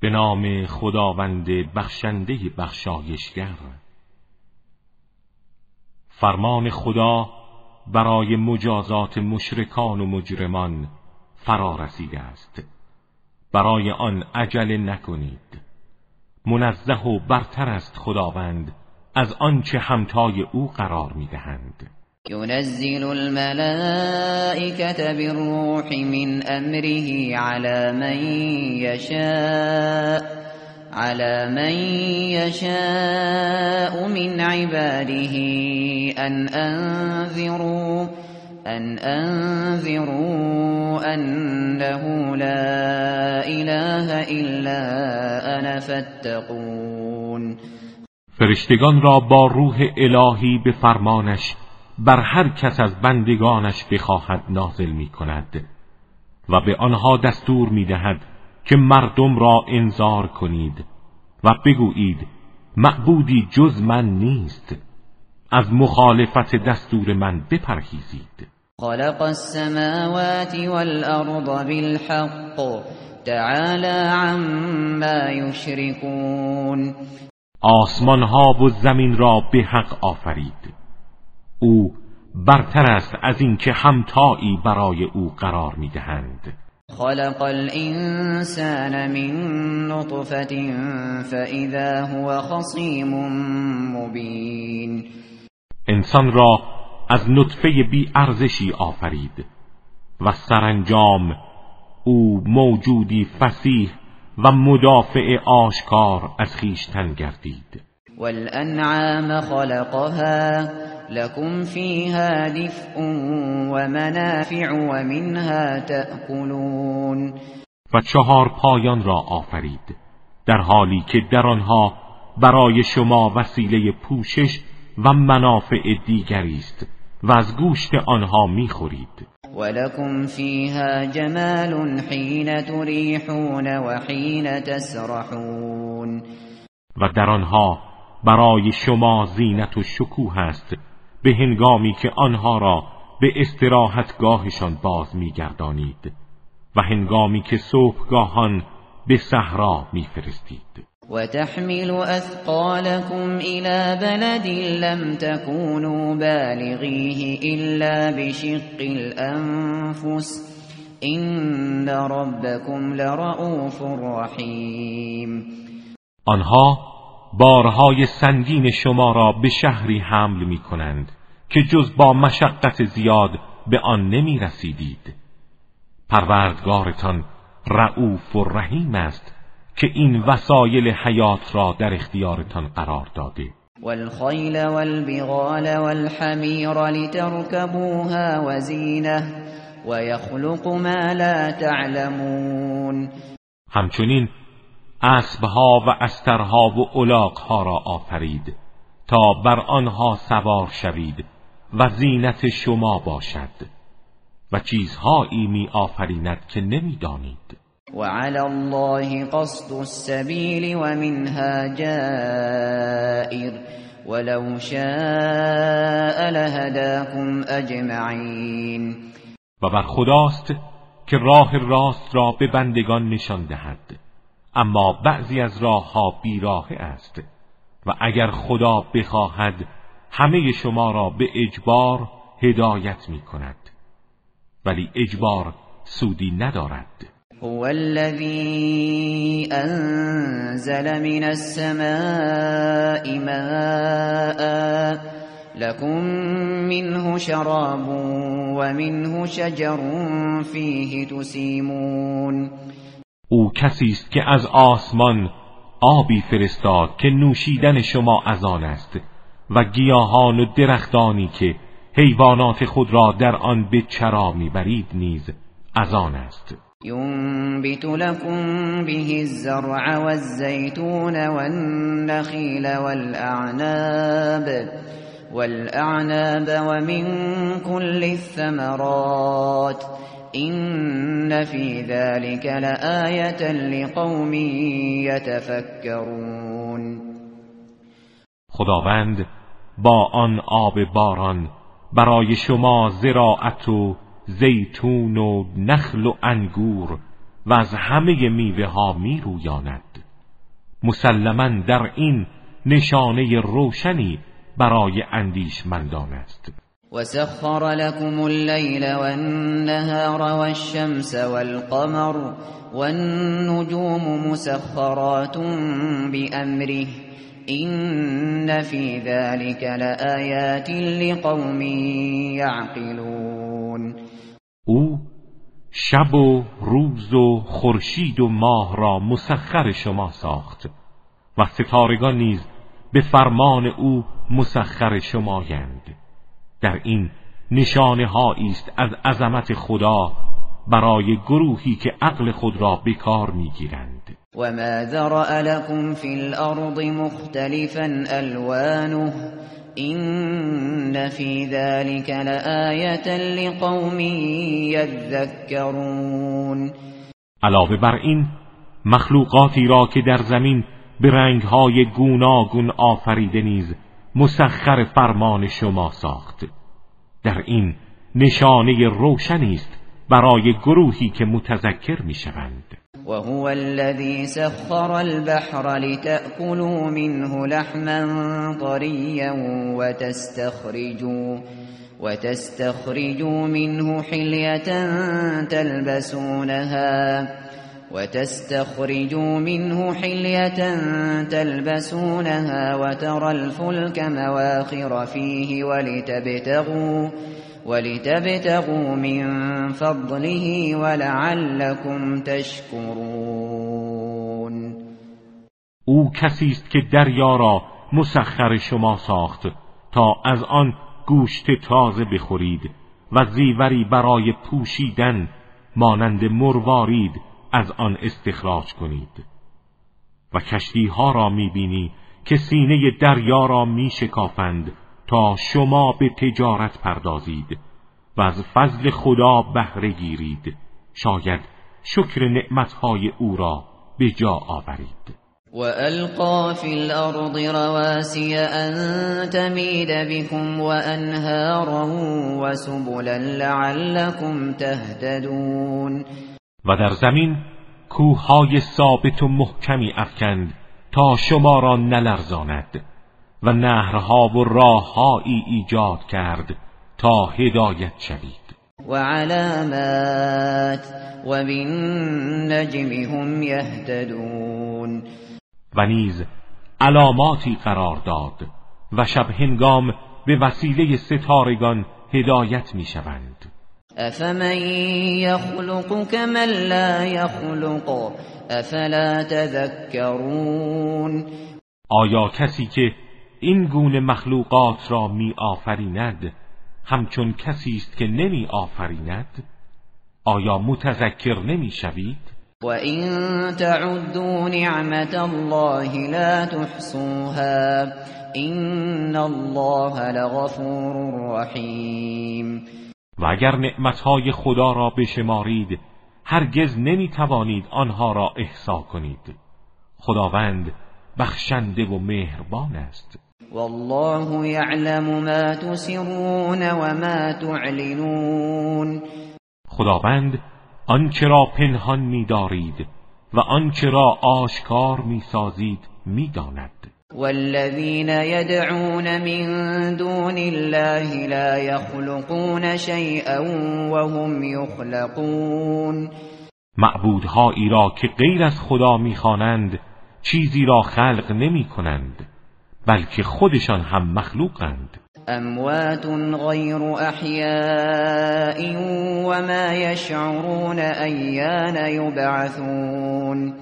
به نام خداوند بخشنده بخشایشگر. فرمان خدا برای مجازات مشرکان و مجرمان فرا رسیده است. برای آن عجله نکنید. منزه و برتر است خداوند از آنچه همتای او قرار می‌دهند. ينزل الملائكة بالروح من أمره على من يشاء على من يشاء من عباده. أن أنذروا أن أنذروا أنه لا إله إلا أنا فاتقون. فرشتگان را با روح الهی به فرمانش بر هر کس از بندگانش بخواهد نازل می کند و به آنها دستور می دهد که مردم را انذار کنید و بگویید معبودی جز من نیست از مخالفت دستور من بپرهیزید. خلق السماوات والأرض بالحق تعالى عما يشركون آسمان ها و زمین را به حق آفرید. او برتر است از اینکه همتایی برای او قرار می‌دهند. خلق الانسان من نطفة فاذا هو خصیم مبین انسان را از نطفه بی ارزشی آفرید و سرانجام او موجودی فسیح و مدافع آشکار از خیشتن گردید. والانعام خلقها لكم فيها دفء ومنافع ومنها تأكلون. و چهار پایان را آفرید. در حالی که در آنها برای شما وسیله پوشش و منافع دیگری است و از گوشت آنها می‌خورید. ولكم فيها جمال حين تريحون وحين تسرحون. و در آنها برای شما زینت و شکوه است به هنگامی که آنها را به استراحتگاهشان باز میگردانید و هنگامی که صبحگاهان به صحرا میفرستید. و تحمل اثقالكم الى بلد لم تكونوا بالغیه الا بشق الانفس این ربكم لرؤوف رحیم آنها بارهای سنگین شما را به شهری حمل می کنند که جز با مشقت زیاد به آن نمی رسیدید پروردگارتان رعوف و رحیم است که این وسایل حیات را در اختیارتان قرار داده. والخیل والبغال والحمیر لتركبوها وزینه ويخلق ما لا تعلمون. همچنین اسبها و استرها و الاغها را آفرید تا بر آنها سوار شوید و زینت شما باشد و چیزهایی می آفریند که نمی‌دانید. وعلى الله قصد السبيل ومنها جائر ولو شاء لهداكم اجمعین. و بر خداست که راه راست را به بندگان نشان دهد. اما بعضی از راه ها بیراه است و اگر خدا بخواهد همه شما را به اجبار هدایت می کند ولی اجبار سودی ندارد. هو الذي انزل من السماء ماء لكم منه شراب ومنه شجر فيه تسيمون او کسی است که از آسمان آبی فرستاد که نوشیدن شما از آن است و گیاهان و درختانی که حیوانات خود را در آن به چرا می‌برید نیز از آن است. ينبت لكم به الزرع والزيتون والنخيل والأعناب والأعناب ومن كل الثمرات إن في ذلك لآية لقوم يتفكرون خداوند با آن آب باران برای شما زراعت و زیتون و نخل و انگور و از همه میوه ها می رویاند مسلما در این نشانه روشنی برای اندیشمندان است. وسخر لكم الليل والنهار والشمس والقمر والنجوم مسخرات بأمره إن في ذلك لآيات لقوم يعقلون. او شب و روز و خورشید و ماه را مسخر شما ساخت و ستارگان نیز به فرمان او مسخر شمایند در این نشانه است از عظمت خدا برای گروهی که عقل خود را به کار می‌گیرند. و ما ذرأ لكم فی الارض مختلفا الوانه این فی ذلك لآیتا لقوم یذکرون علاوه بر این مخلوقاتی را که در زمین به رنگهای گوناگون آفریده نیز مسخر فرمان شما ساخت. در این نشانه روشنی است برای گروهی که متذکر می‌شوند. و هو الذی سخر البحر لتأكلوا منه لحما طريا وتستخرجوا وتستخرجوا منه حلية تلبسونها. وتستخرجوا منه حلية تلبسونها وترى الفلك مواخر فيه ولتبتغوا ولتبتغوا من فضله ولعلكم تشكرون. او کسی است که دریا را مسخر شما ساخت تا از آن گوشت تازه بخورید و زیوری برای پوشیدن مانند مروارید از آن استخراج کنید و کشتی ها را می‌بینی که سینه دریا را میشکافند تا شما به تجارت پردازید و از فضل خدا بهره گیرید. شاید شکر نعمتهای او را به جا آورید. وألقى في الأرض رواسي أن تميد بكم وأنهارا وسبلا لعلكم تهتدون. و در زمین کوههای ثابت و محکمی افکند تا شما را نلرزاند و نهرها و راههایی ایجاد کرد تا هدایت شوید. و علامات و بالنجم هم یهتدون. و نیز علاماتی قرار داد و شب هنگام به وسیله ستارگان هدایت می شوند افمن یخلق کمن لا یخلق افلا تذکرون آیا کسی که این گونه مخلوقات را می آفریند همچون کسی است که نمی آفریند آیا متذکر نمی شوید؟ و این تعدوا نعمت الله لا تحصوها این الله لغفور رحیم و اگر نعمتهای خدا را بشمارید هرگز نمی توانید آنها را احسا کنید. خداوند بخشنده و مهربان است. والله یعلم ما تسرون و ما تعلنون. خداوند آنچه را پنهان می‌دارید و آنچه را آشکار می‌سازید می‌داند. والذین يدعون من دون الله لا يخلقون شيئا وهم يخلقون. معبودهایی را که غیر از خدا می‌خوانند چیزی را خلق نمی کنند بلکه خودشان هم مخلوقند. اموات غیر احیاء و ما یشعرون ایان یبعثون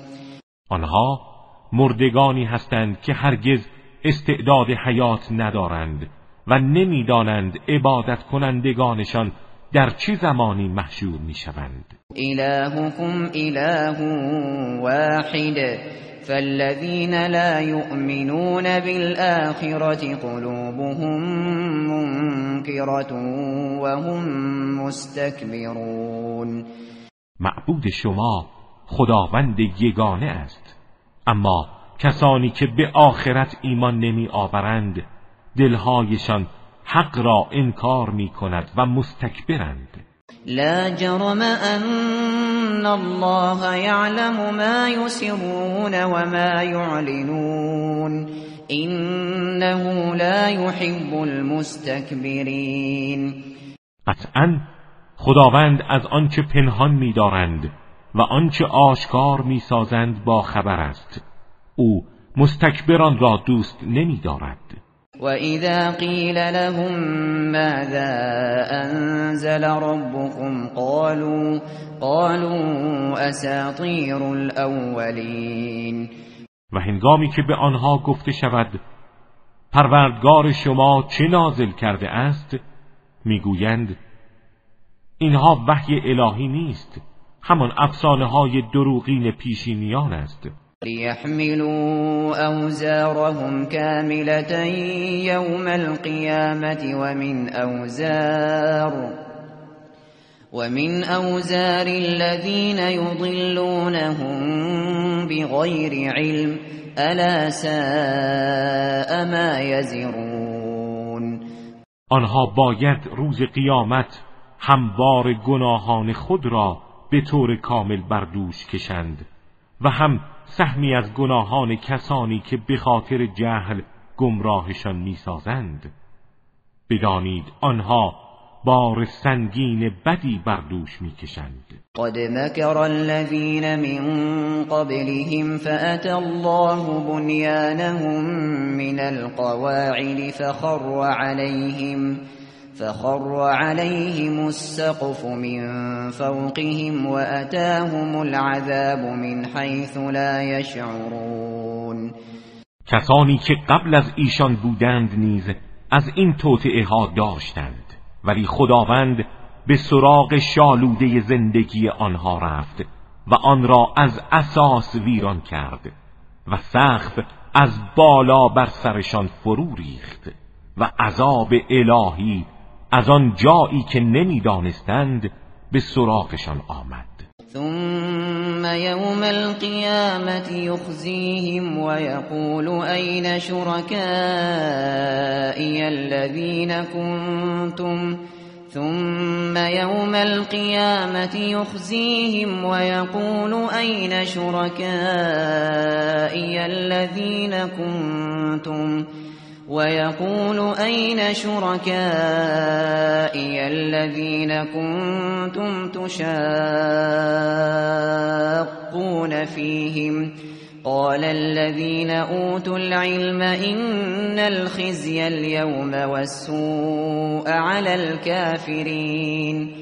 آنها مردگانی هستند که هرگز استعداد حیات ندارند و نمی‌دانند عبادت کنندگانشان در چه زمانی محشور می‌شوند. الهكم اله واحد فالذين لا يؤمنون بالآخرة قلوبهم منكرة وهم مستكبرون. معبود شما خداوند یگانه است. اما کسانی که به آخرت ایمان نمی آورند دلهایشان حق را انکار می کند و مستکبرند. لا جرم ان الله يعلم ما يسرون وما يعلنون انه لا يحب المستكبرين قطعا خداوند از آنچه پنهان می‌دارند و آنچه آشکار می‌سازند با خبر است. او مستکبران را دوست نمی‌دارد. وَإِذَا قِيلَ لَهُم مَّاذَا أَنزَلَ رَبُّكُمْ قَالُوا قَالُوا أَسَاطِيرُ الْأَوَّلِينَ و هنگامی که به آنها گفته شود پروردگار شما چه نازل کرده است؟ می‌گویند اینها وحی الهی نیست. همان افسانه های دروغین پیشینیان است. ليحملوا أوزارهم كاملة يوم القيامة ومن أوزار ومن أوزار الذين يضلونهم بغير علم ألا ساء ما يزرون آنها باید روز قیامت هموار گناهان خود را به طور کامل بر دوش کشند و هم سهمی از گناهان کسانی که به خاطر جهل گمراهشان می‌سازند. بدانید آنها بار سنگین بدی بر دوش می‌کشند. قد مکر الذین من قبلهم فأتى الله بنیانهم من القواعد فخر عليهم فخر عليهم السقف من فوقهم وأتاهم العذاب من حيث لا يشعرون. کسانی که قبل از ایشان بودند نیز از این توطعه ها داشتند ولی خداوند به سراغ شالوده زندگی آنها رفت و آن را از اساس ویران کرد و سقف از بالا بر سرشان فرو ریخت و عذاب الهی از آن جایی که نمی‌دانستند به سراغشان آمد. ثم يوم القيامة يخزيهم ويقول أين شركائي الذين كنتم ثم يوم القيامة يخزيهم ويقول أين شركائي الذين كنتم ويقول أين شركائي الذين كنتم تشاقون فيهم؟ قال الذين أوتوا العلم إن الخزي اليوم والسوء على الكافرين.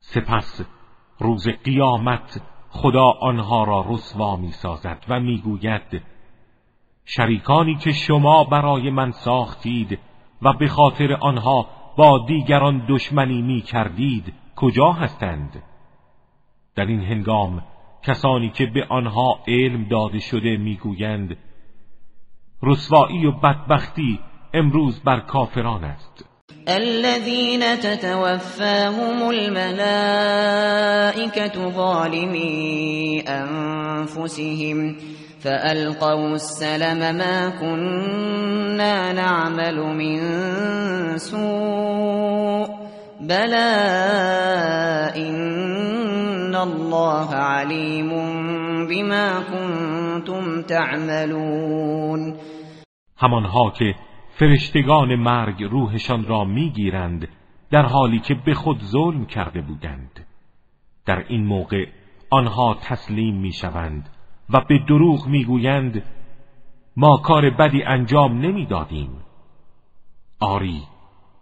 سپس روز قیامت خدا آنها را رسوا می سازد و می گوید شریکانی که شما برای من ساختید و به خاطر آنها با دیگران دشمنی می کردید کجا هستند؟ در این هنگام کسانی که به آنها علم داده شده می‌گویند رسوایی و بدبختی امروز بر کافران است الذين تتوفاهم الملائكة ظالمي أنفسهم فألقوا السلم ما كنا نعمل من سوء بلى إن الله عليم بما كنتم تعملون. همانها که فرشتگان مرگ روحشان را می‌گیرند در حالی که به خود ظلم کرده بودند. در این موقع آنها تسلیم می‌شوند و به دروغ می‌گویند ما کار بدی انجام نمی‌دادیم. آری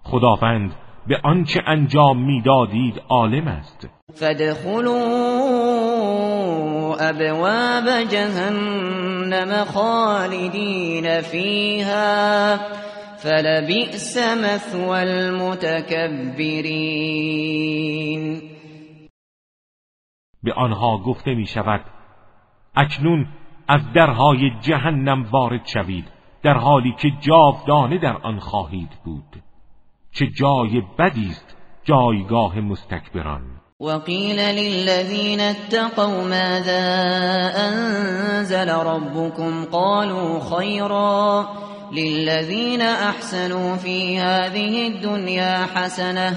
خداوند به آنچه انجام می‌دادید عالم است. فادخلوا ابواب جهنم خالدین فیها فلبئس مثوى المتكبرین به آنها گفته می شود اکنون از درهای جهنم وارد شوید در حالی که جاودانه در آن خواهید بود. چه جای بدی است جایگاه مستکبران. وقیل للذین اتقوا ماذا انزل ربكم قالوا خيرا للذین احسنوا في هذه الدنيا حسنه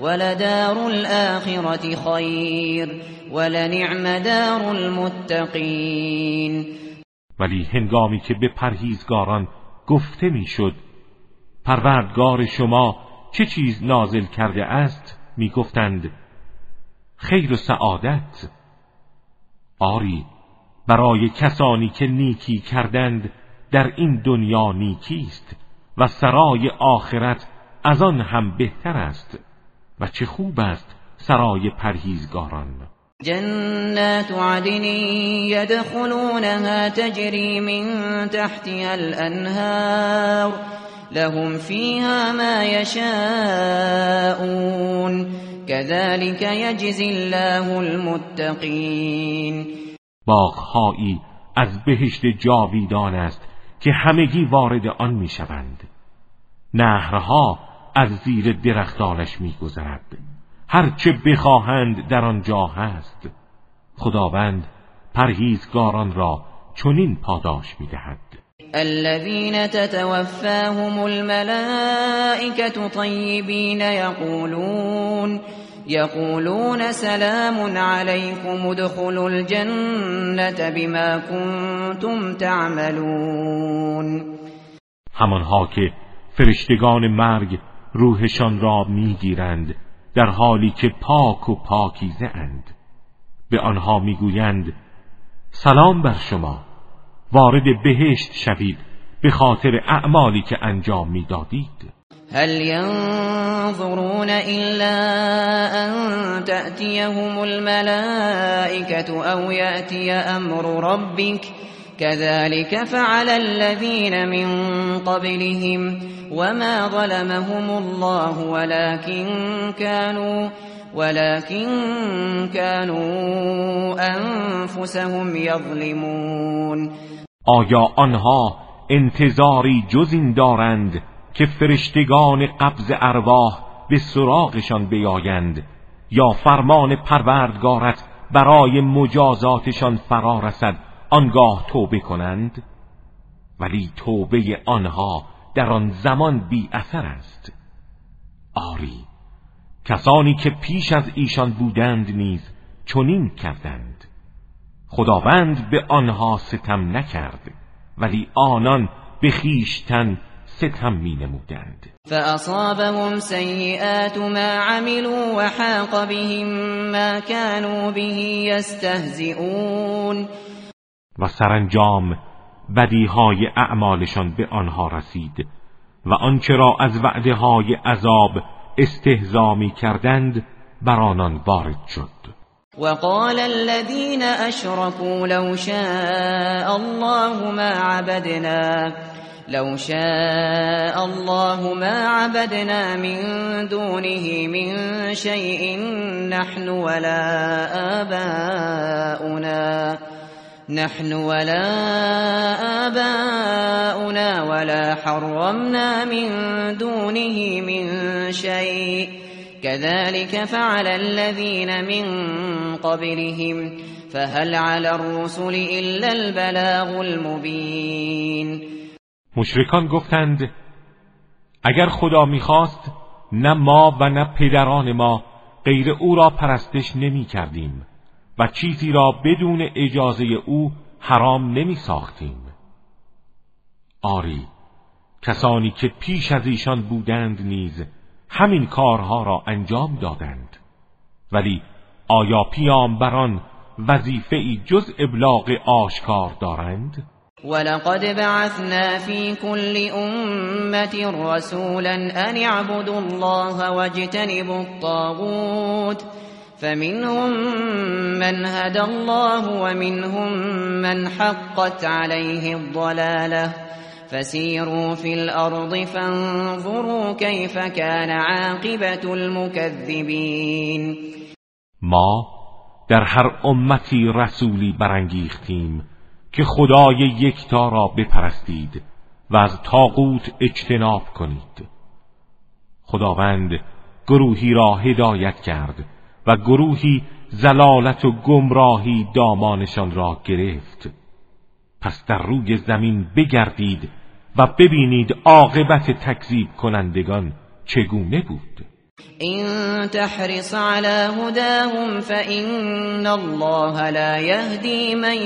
ولدار الآخرة خیر. ولنعم دار المتقین. ولی هنگامی که به پرهیزگاران گفته می‌شد پروردگار شما چه چیز نازل کرده است می‌گفتند؟ خیر و سعادت. آری برای کسانی که نیکی کردند در این دنیا نیکی است و سرای آخرت از آن هم بهتر است. و چه خوب است سرای پرهیزگاران. جنات عدن يدخلونها تجري من تحتها الأنهار لهم فيها ما يشاءون كذلك يجزي الله المتقين. باغهایی از بهشت جاویدان است که همگی وارد آن می‌شوند. نهرها از زیر درختانش میگذرد. هرچه بخواهند در آنجا هست. خداوند پرهیزگاران را چنین پاداش می‌دهد. الذين تتوفاهم الملائكة طيبين يقولون يقولون سلام عليكم ادخلوا الجنة بما كنتم تعملون. همانها که فرشتگان مرگ روحشان را می‌گیرند در حالی که پاک و پاکیزه اند. به آنها می‌گویند سلام بر شما وارد بهشت شوید به خاطر اعمالی که انجام می‌دادید. هل ينظرون الا ان تأتيهم الملائكة او يأتي امر ربك كذلك فعل الذين من قبلهم وما ظلمهم الله ولكن كانوا ولكن كانوا انفسهم يظلمون. آیا آنها انتظاری جز این دارند که فرشتگان قبض ارواح به سراغشان بیایند یا فرمان پروردگارت برای مجازاتشان فرا رسد؟ آنگاه توبه کنند ولی توبه آنها در آن زمان بی اثر است. آری کسانی که پیش از ایشان بودند نیز چنین کردند. خداوند به آنها ستم نکرد ولی آنان به خیشتن ستم می نمودند فأصابهم سیئات ما عملوا وحاق بهم ما كانوا به يستهزئون و سرانجام بدیهای اعمالشان به آنها رسید و آنچه را از وعده های عذاب استهزا کردند بر آنان وارد شد. وقال الذين اشركوا لو شاء الله ما عبدنا لو شاء الله ما عبدنا من دونه من شيء نحن ولا آباؤنا. نحن ولا آباؤنا ولا حرمنا من دونه من شيء. كذلك فعل الذين من قبلهم. فهل على الرسل إلا البلاغ المبين. مشرکان گفتند اگر خدا می‌خواست نه ما و نه پدران ما غیر او را پرستش نمی کردیم و چیزی را بدون اجازه او حرام نمی ساختیم آری کسانی که پیش از ایشان بودند نیز همین کارها را انجام دادند ولی آیا پیامبران وظیفه ای جز ابلاغ آشکار دارند؟ ولقد بعثنا في كل أمة رسولا أن اعبدوا الله واجتنبوا الطاغوت فمنهم من هدى الله ومنهم من حقت عليه الضلاله. فسیروا فی الارض فانظروا کیف کان عاقبت المكذبین ما در هر امتی رسولی برانگیختیم که خدای یکتا را بپرستید و از تاغوت اجتناب کنید. خداوند گروهی را هدایت کرد و گروهی زلالت و گمراهی دامانشان را گرفت. پس در روی زمین بگردید و ببینید عاقبت تکذیب کنندگان چگونه بود. این تحرص على هداهم فإن الله لا يهدي من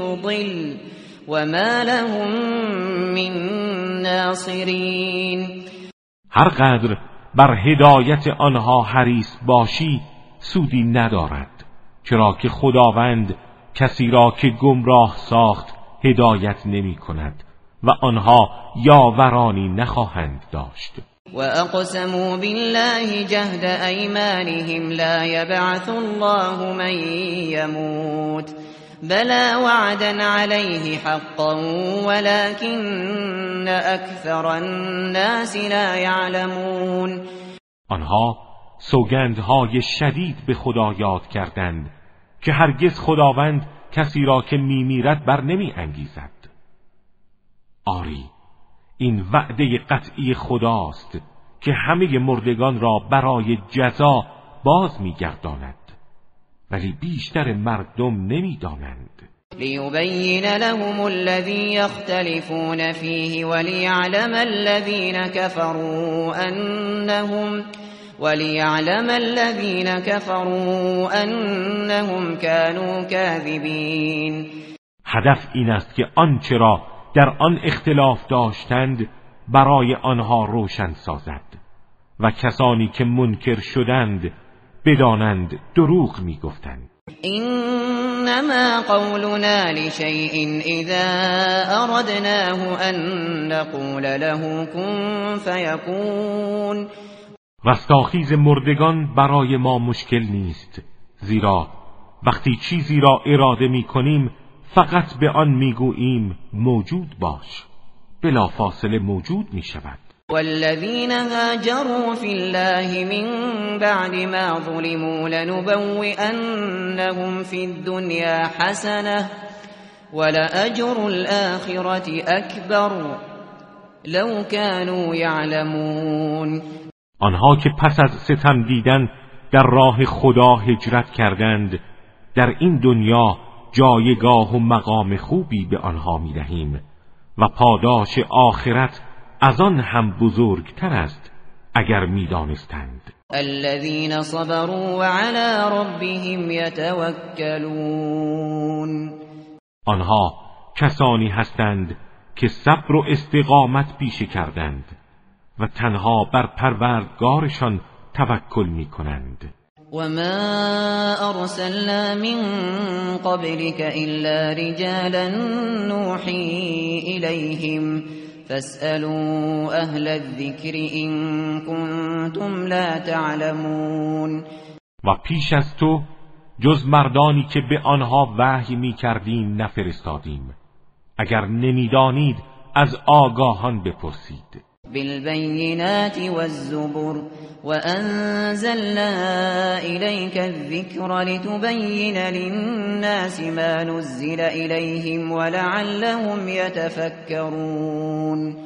يضل وما لهم من ناصرین هر قدر بر هدایت آنها حریص باشی سودی ندارد چرا که خداوند کسی را که گمراه ساخت هدایت نمی کند و آنها یاورانی نخواهند داشت. و اقسموا بالله جهد ایمانهم لا يبعث الله من يموت بلا وعدا عليه حقا ولكن اكثر الناس لا يعلمون آنها سوگندهای شدید به خدا یاد کردند که هرگز خداوند کسی را که میمیرد بر نمی انگیزد. آری این وعده قطعی خداست که همه مردگان را برای جزا باز میگرداند ولی بیشتر مردم نمی‌دانند. لیبین لهم الذی یختلفون فیه وليعلم الذین كفروا انهم وليعلم الذين كفروا انهم كانوا كاذبین هدف این است که آنچه را در آن اختلاف داشتند برای آنها روشن سازد و کسانی که منکر شدند بدانند دروغ می‌گفتند. انما قولنا لشيء اذا اردناه ان نقول له كن فيكون. رستاخیز مردگان برای ما مشکل نیست زیرا وقتی چیزی را اراده می کنیم فقط به آن می‌گوییم موجود باش بلا فاصله موجود می شود. والذین هاجروا فی الله من بعد ما ظلموا لنبوئنهم فی الدنیا حسنه ولأجر الآخرة أكبر لو كانوا يعلمون آنها که پس از ستم دیدن در راه خدا هجرت کردند در این دنیا جایگاه و مقام خوبی به آنها می دهیم و پاداش آخرت از آن هم بزرگتر است اگر می دانستند الذين صبروا وعلى ربهم يتوكلون. آنها کسانی هستند که صبر و استقامت پیشه کردند. و تنها بر پروردگارشان توکل می کنند وما ارسلنا من قبلك الا رجالا نوحي اليهم فاسالوا اهل الذكر ان كنتم لا تعلمون. و پیش از تو جز مردانی که به آنها وحی می کردیم نفرستادیم. اگر نمی‌دانید از آگاهان بپرسید. بالبينات والزبر وأنزلنا إليك الذكر لتبين للناس ما نزل إليهم ولعلهم يتفكرون.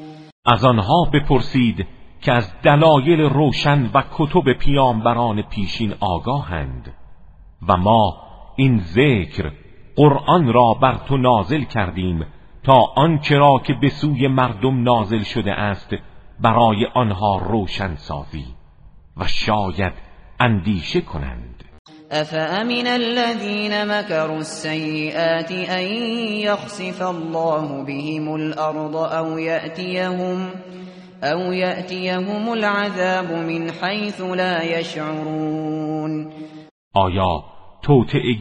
از آنها بپرسید که از دلایل روشن و کتب پیامبران پیشین آگاهند و ما این ذکر قرآن را بر تو نازل کردیم تا آنچه را که به سوی مردم نازل شده است برای آنها روشن سازی و شاید اندیشه کنند. افامن الذين مكروا السيئات ان يخسف الله بهم الارض او ياتيهم او ياتيهم العذاب من حيث لا يشعرون. آیا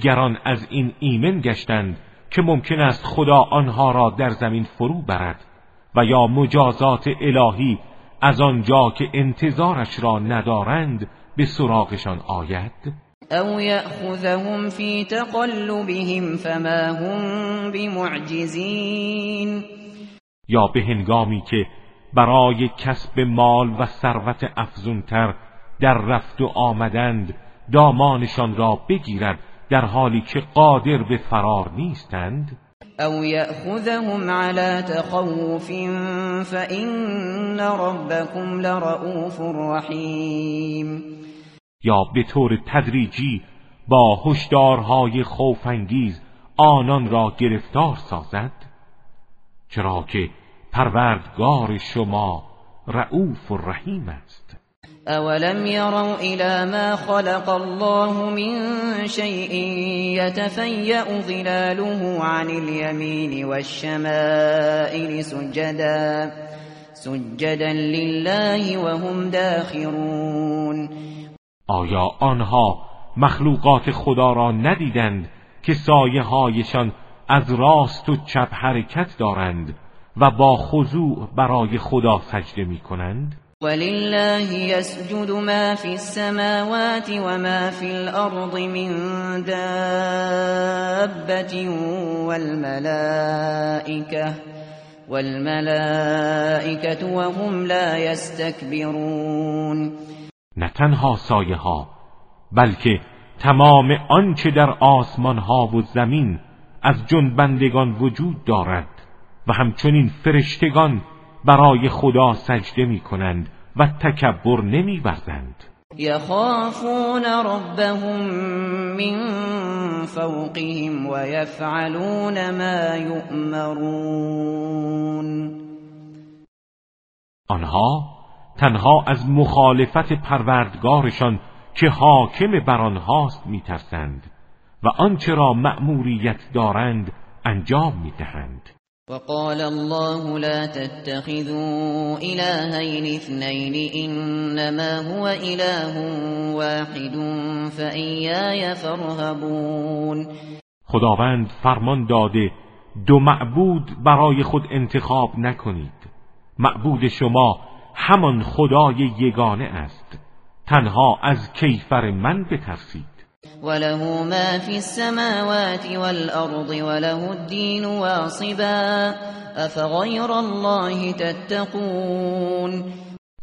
گران از این ایمن گشتند که ممکن است خدا آنها را در زمین فرو برد و یا مجازات الهی از آنجا که انتظارش را ندارند به سراغشان آید؟ او یأخذهم فی تقلبهم فما هم بمعجزین. یا به هنگامی که برای کسب مال و ثروت افزونتر در رفت و آمدند دامانشان را بگیرد در حالی که قادر به فرار نیستند؟ او یأخذهم على تخوف فإن ربكم لرؤوف رحیم یا به طور تدریجی با هشدارهای خوفانگیز آنان را گرفتار سازد؟ چرا که پروردگار شما رعوف و رحیم است. اولم يروا الى ما خلق الله من شيء يتفيأ ظلاله عن اليمين والشمائل سجدا سجدا لله وهم داخرون. آیا آنها مخلوقات خدا را ندیدند که سایه هایشان از راست و چپ حرکت دارند و با خضوع برای خدا سجده می کنند ولله يسجد ما في السماوات وما في الأرض من دابة والملائكة والملائكة وهم لا يستكبرون. نه تنها سایه ها بلکه تمام آنچه در آسمان ها و زمین از جنبندگان وجود دارد و همچنین فرشتگان برای خدا سجده می کنند و تکبر نمی ورزند یخافون ربهم من فوقهم و یفعلون ما یؤمرون. آنها تنها از مخالفت پروردگارشان که حاکم بر آنهاست میترسند و آنچه را مأموریت دارند انجام می‌دهند. وقال الله لا تتخذوا إلهين اثنين إنما هو إله واحد فإياي فارهبون. خداوند فرمان داده دو معبود برای خود انتخاب نکنید. معبود شما همان خدای یگانه است. تنها از کیفر من بترسید. وله ما في السماوات والأرض وله الدين واصبا أفغير الله تتقون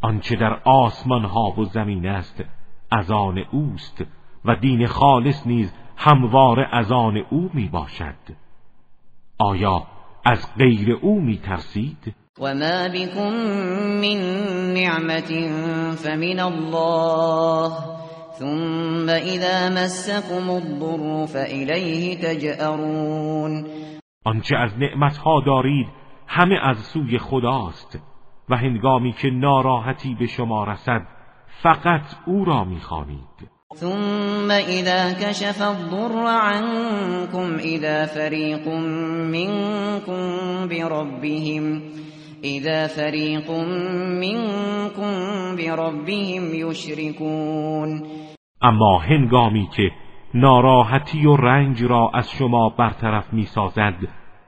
آنچه در آسمان ها و زمین است از آن اوست و دین خالص نیز هموار از آن او می باشد آیا از غیر او می ترسید؟ و ما بكم من نعمت فمن الله ثم اذا مسكم الضر فإليه تجأرون. آنچه از نعمتها دارید همه از سوی خداست و هنگامی که ناراحتی به شما رسد فقط او را می‌خوانید. ثم اذا كشف الضر عنكم اذا فريق منكم بربهم اذا فريق منكم بربهم يشركون. اما هنگامی که ناراحتی و رنج را از شما برطرف می‌سازد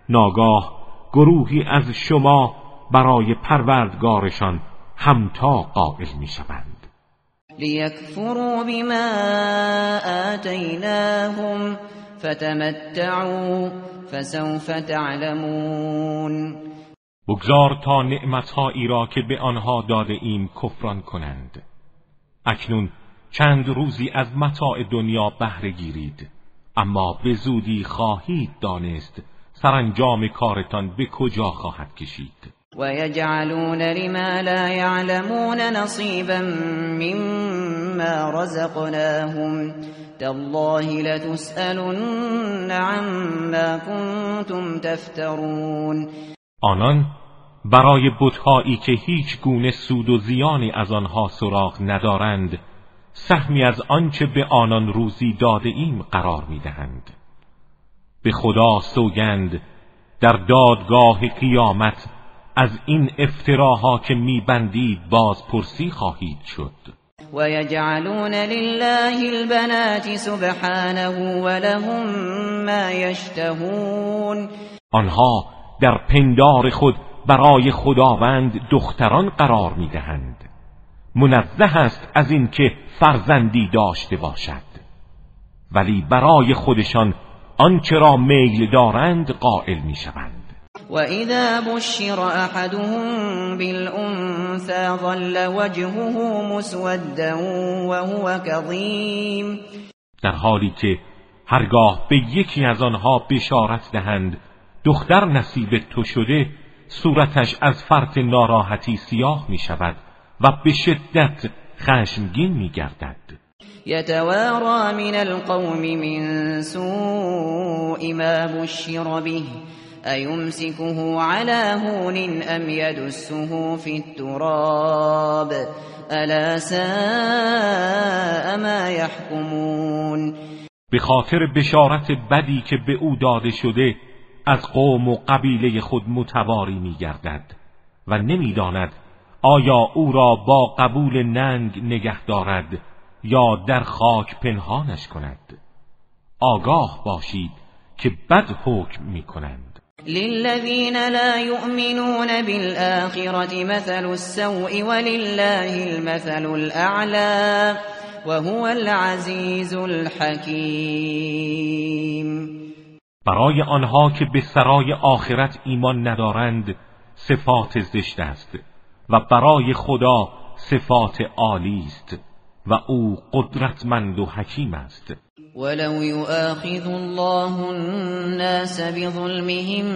ناگاه گروهی از شما برای پروردگارشان همتا قائل می‌شوند. لیکفروا بما آتیناهم فتمتعوا فسوف تعلمون بگذار تا نعمتهایی را که به آنها داده ایم کفران کنند. اکنون چند روزی از متاع دنیا بهره گیرید. اما به زودی خواهید دانست سرانجام کارتان به کجا خواهد کشید. و یجعلون لما لا یعلمون نصیبا مما رزقناهم تالله لتسألن عما کنتم تفترون آنان برای بتهایی که هیچ گونه سود و زیانی از آنها سراغ ندارند سهمی از آنچه به آنان روزی داده ایم قرار می‌دهند به خدا سوگند در دادگاه قیامت از این افتراها که میبندید پرسی خواهید شد. و یجعلون لله البنات سبحانه ولهم ما یشتهون آنها در پندار خود برای خداوند دختران قرار می‌دهند منزه است از اینکه فرزندی داشته باشد. ولی برای خودشان آنچه را میل دارند قائل می‌شوند. وإذا بشر أحدهم بالأنثى ظل وجهه مسودا وهو كظيم. در حالی که هرگاه به یکی از آنها بشارت دهند دختر نصیب تو شده صورتش از فرط ناراحتی سیاه می شود و به شدت خشمگین می گردد یتوارا من القوم من سوء ما بشر به ایمسکه على هون ام یدسه فی التراب؟ الا ساء ما يحكمون؟ به خاطر بشارت بدی که به او داده شده از قوم و قبیله خود متواری میگردد و نمی‌داند آیا او را با قبول ننگ نگه دارد یا در خاک پنهانش کند؟ آگاه باشید که بد حکم می کنند. للذین لا یؤمنون بالآخرة مثل السوء ولله المثل الأعلى وهو العزیز الحکیم. برای آنها که به سرای آخرت ایمان ندارند صفات زشت است. و برای خدا صفات عالی است و او قدرتمند و حکیم است. ولو يؤاخذ الله الناس بظلمهم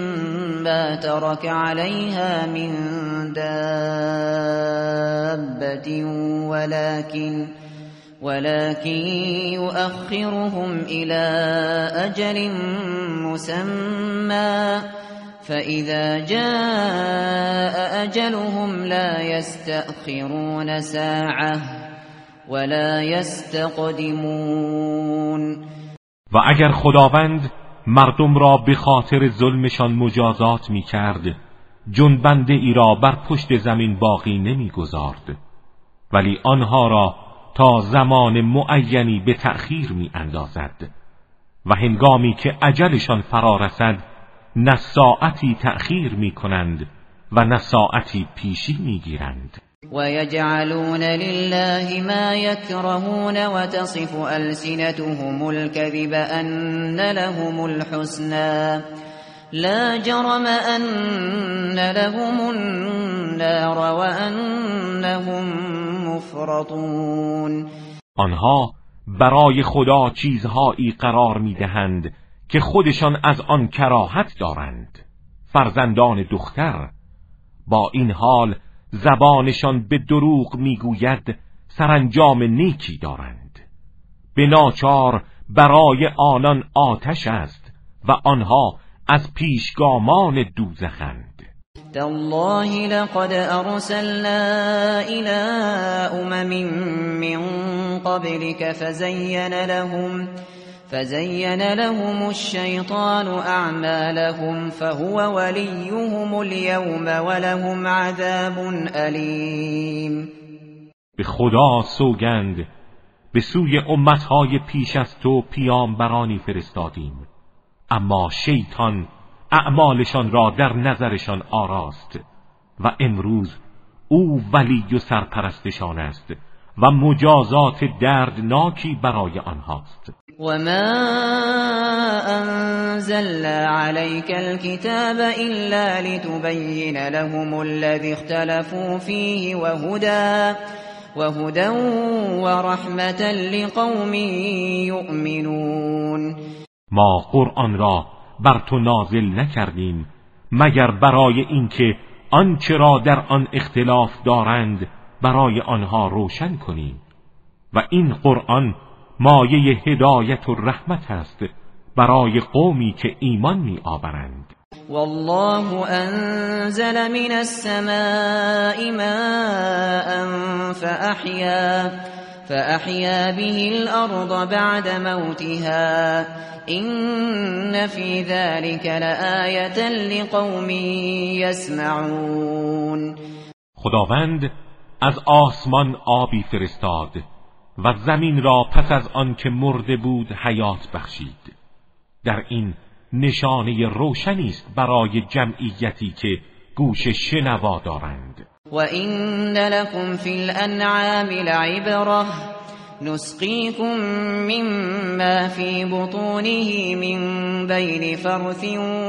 ما ترك عليها من دابة ولكن ولكن يؤخرهم إلى أجل مسمى. فإذا جاء أجلهم لا يستأخرون ساعة ولا يستقدمون و اگر خداوند مردم را به خاطر ظلمشان مجازات می کرد جنبنده ای را بر پشت زمین باقی نمی گذارد ولی آنها را تا زمان معینی به تأخیر می اندازد و هنگامی که عجلشان فرا رسد نه ساعتی تأخیر می کنند و نه ساعتی پیشی می گیرند ويجعلون لله ما يكرهون وتصف ألسنتهم الكذب أن لهم الحسنى. لا جرم أن لهم النار وأنهم مفرطون. آنها برای خدا چیزهایی قرار می‌دهند که خودشان از آن کراهت دارند. فرزندان دختر با این حال زبانشان به دروغ می‌گوید سرانجام نیکی دارند. به ناچار برای آنان آتش است و آنها از پیشگامان دوزخند. تالله لقد ارسلنا الى امم من قبلك فزين لهم فزين لهم الشيطان اعمالهم فهو وليهم اليوم ولهم عذاب الیم به خدا سوگند به سوی امتهای پیش از تو پیامبرانی فرستادیم. اما شیطان اعمالشان را در نظرشان آراست و امروز او ولی و سرپرستشان است و مجازات دردناکی برای آنهاست. و ما انزلنا عليك الكتاب الا لتبين لهم الذي اختلفوا فيه وهدى وهدى ورحمة لقوم يؤمنون ما قرآن را بر تو نازل نکردیم مگر برای اینکه آنچه را در آن اختلاف دارند برای آنها روشن کنیم. و این قرآن مایه هدایت و رحمت است برای قومی که ایمان می آورند والله انزل من السماء ماء فأحيا فأحيا به الأرض بعد موتها. إن في ذلك لآية لقوم يسمعون. خداوند از آسمان آبی فرستاد. و زمین را پس از آن که مرده بود حیات بخشید. در این نشانه روشنی است برای جمعیتی که گوش شنوا دارند. و این لکم فی الانعام لعبره. نسقيكم مما في بطونه من بين فرث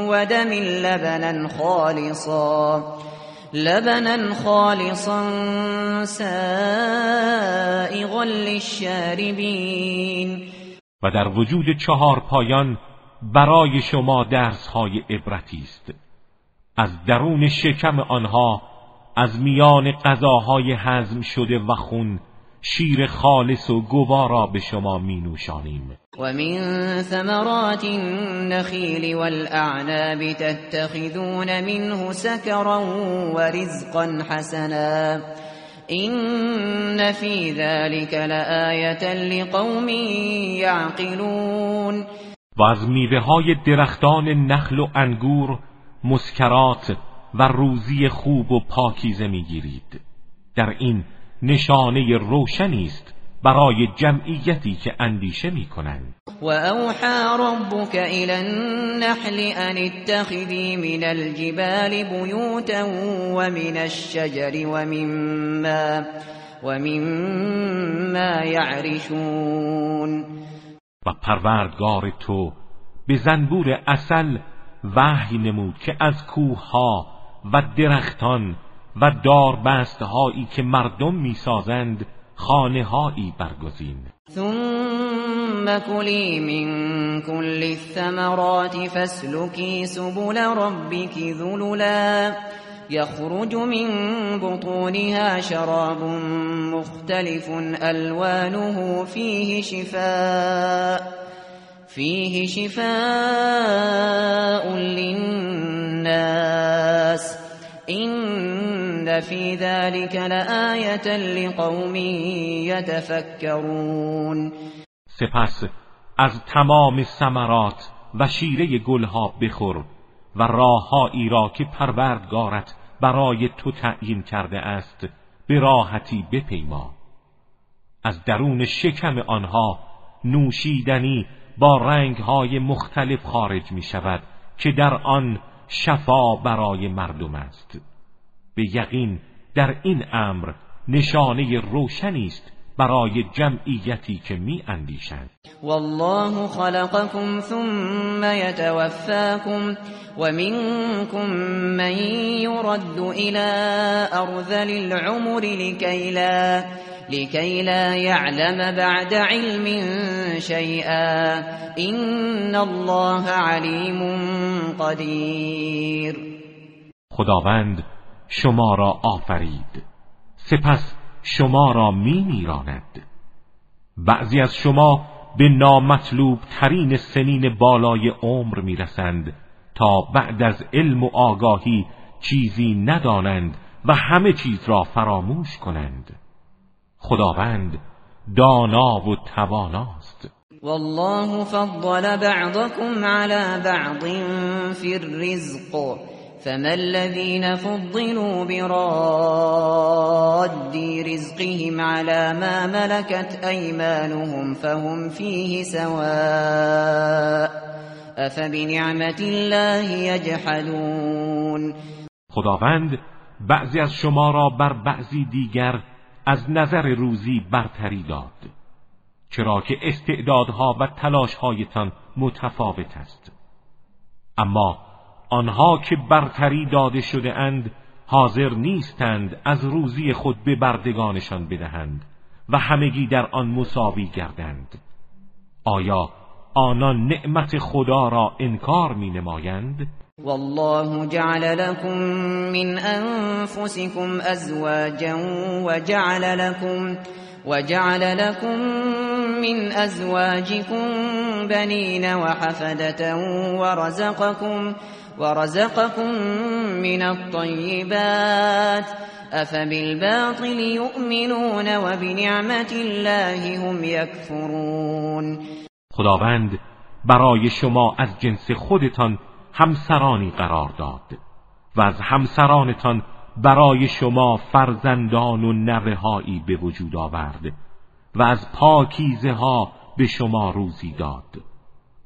ودم لبنا خالصا. لبنا خالصا سائغا للشاربين. و در وجود چهار پایان برای شما درس های عبرتی است. از درون شکم آنها از میان غذاهای هضم شده و خون شیر خالص و گوارا به شما می نوشانیم و من ثمرات النخیل والاعناب تتخذون منه سکرا و رزقا حسنا. این فی ذلك لآیتا لقوم یعقلون و از میوه های درختان نخل و انگور مسکرات و روزی خوب و پاکیزه می‌گیرید. در این نشانه روشنی است برای جمعیتی که اندیشه می‌کنند. و اوحى ربك الى النحل ان اتخذي من الجبال بيوتا ومن الشجر ومما ومما يعرشون. و پروردگار تو به زنبور اصل وحی نمود که از کوه ها و درختان و داربست هایی که مردم می‌سازند خانه هایی برگزین. ثم کلی من كل الثمرات فاسلکی سبل ربك ذللا. يخرج من بطونها شراب مختلف الوانه فيه شفاء. فيه شفاء للناس. این فی ذلك لآیتا لقوم یتفکرون سپس از تمام ثمرات و شیره گلها بخور و راههایی را که پروردگارت برای تو تعیین کرده است به راحتی بپیما. از درون شکم آنها نوشیدنی با رنگهای مختلف خارج می شود که در آن شفا برای مردم است. به یقین در این امر نشانه روشنی است برای جمعیتی که می اندیشند. والله خلقكم ثم يتوفاكم ومنكم من يرد الى ارذل العمر لكي لا لكي لا يعلم بعد علم شيئا ان الله عليم قدیر خداوند شما را آفرید. سپس شما را می میراند. بعضی از شما به نامطلوب ترین سنین بالای عمر می‌رسند تا بعد از علم و آگاهی چیزی ندانند و همه چیز را فراموش کنند. خداوند دانا و تواناست. والله فضل بعضكم على بعض في الرزق فما الذين فضلوا براد رزقهم على ما ملكت أيمانهم فهم فيه سواء أفبنعمة الله يجحدون. خداوند بعضی از شما را بر بعضی دیگر از نظر روزی برتری داد چرا که استعدادها و تلاشهایتان متفاوت است اما آنها که برتری داده شده اند حاضر نیستند از روزی خود به بردگانشان بدهند و همگی در آن مساوی گردند آیا آنان نعمت خدا را انکار می نمایند؟ والله جعل لكم من أنفسكم أزواجا وجعل لكم وجعل لكم من أزواجكم بنين وحفدة ورزقكم ورزقكم من الطيبات أفبالباطل يؤمنون وبنعمت الله هم يكفرون خداوند برای شما از جنس خودتان همسرانی قرار داد و از همسرانتان برای شما فرزندان و نوههایی به وجود آورد و از پاکیزه ها به شما روزی داد.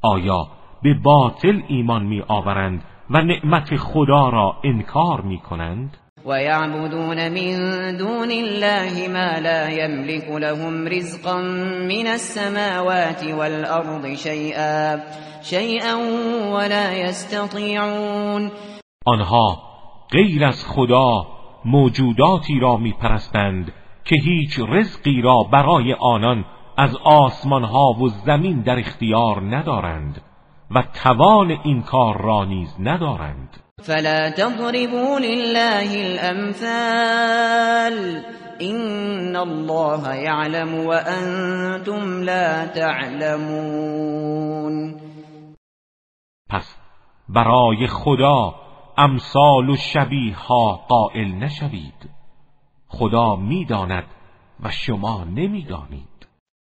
آیا به باطل ایمان می آورند و نعمت خدا را انکار می کنند ويعبدون من دون الله ما لا يملك لهم رزقا من السماوات والأرض شيئا شيئا ولا يستطيعون. آنها غیر از خدا موجوداتی را میپرستند که هیچ رزقی را برای آنان از آسمان ها و زمین در اختیار ندارند و توان این کار را نیز ندارند. فلا تضربوا لله الامثال این الله يعلم وانتم لا تعلمون. پس برای خدا امثال و شبیه ها قائل نشوید. خدا می‌داند و شما نمی‌دانید.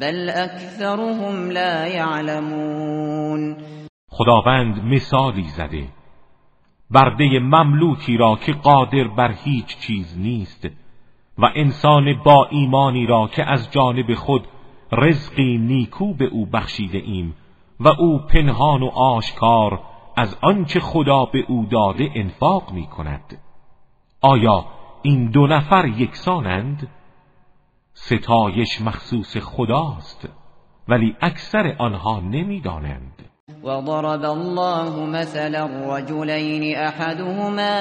بل اکثرهم لا يعلمون خداوند مثالی زده. برده مملوکی را که قادر بر هیچ چیز نیست و انسان با ایمانی را که از جانب خود رزقی نیکو به او بخشیده ایم و او پنهان و آشکار از آنچه خدا به او داده انفاق می کند آیا این دو نفر یکسانند؟ ستایش مخصوص خداست ولی اکثر آنها نمی‌دانند. وضرب الله مثلا رجلين احدهما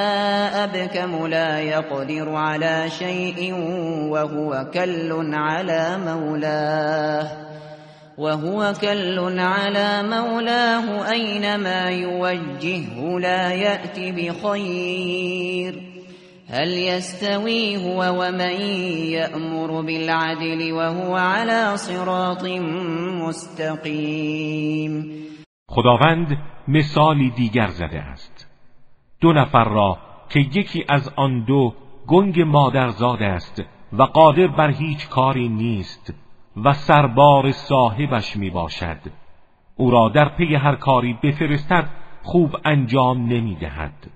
ابكم لا يقدر على شيء وهو كل على مولاه وهو كل على مولاه أينما يوجهه لا يأتي بخير. هل يستوي هو ومن يأمر بالعدل وهو على صراط مستقیم خداوند مثالی دیگر زده است. دو نفر را که یکی از آن دو گنگ مادرزاد است و قادر بر هیچ کاری نیست و سربار صاحبش می باشد او را در پی هر کاری بفرستد خوب انجام نمی دهد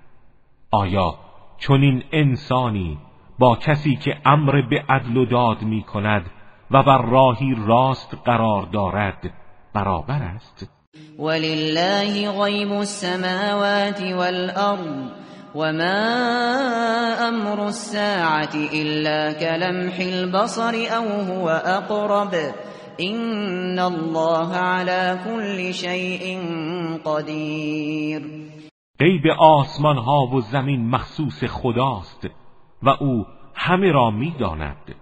آیا چنین انسانی با کسی که امر به عدل و داد می کند و بر راهی راست قرار دارد برابر است. ولله غیب السماوات والارض وما امر الساعة الا كلمح البصر او هو اقرب. ان الله على كل شيء قدیر. غیب آسمان ها و زمین مخصوص خداست و او همه را می‌داند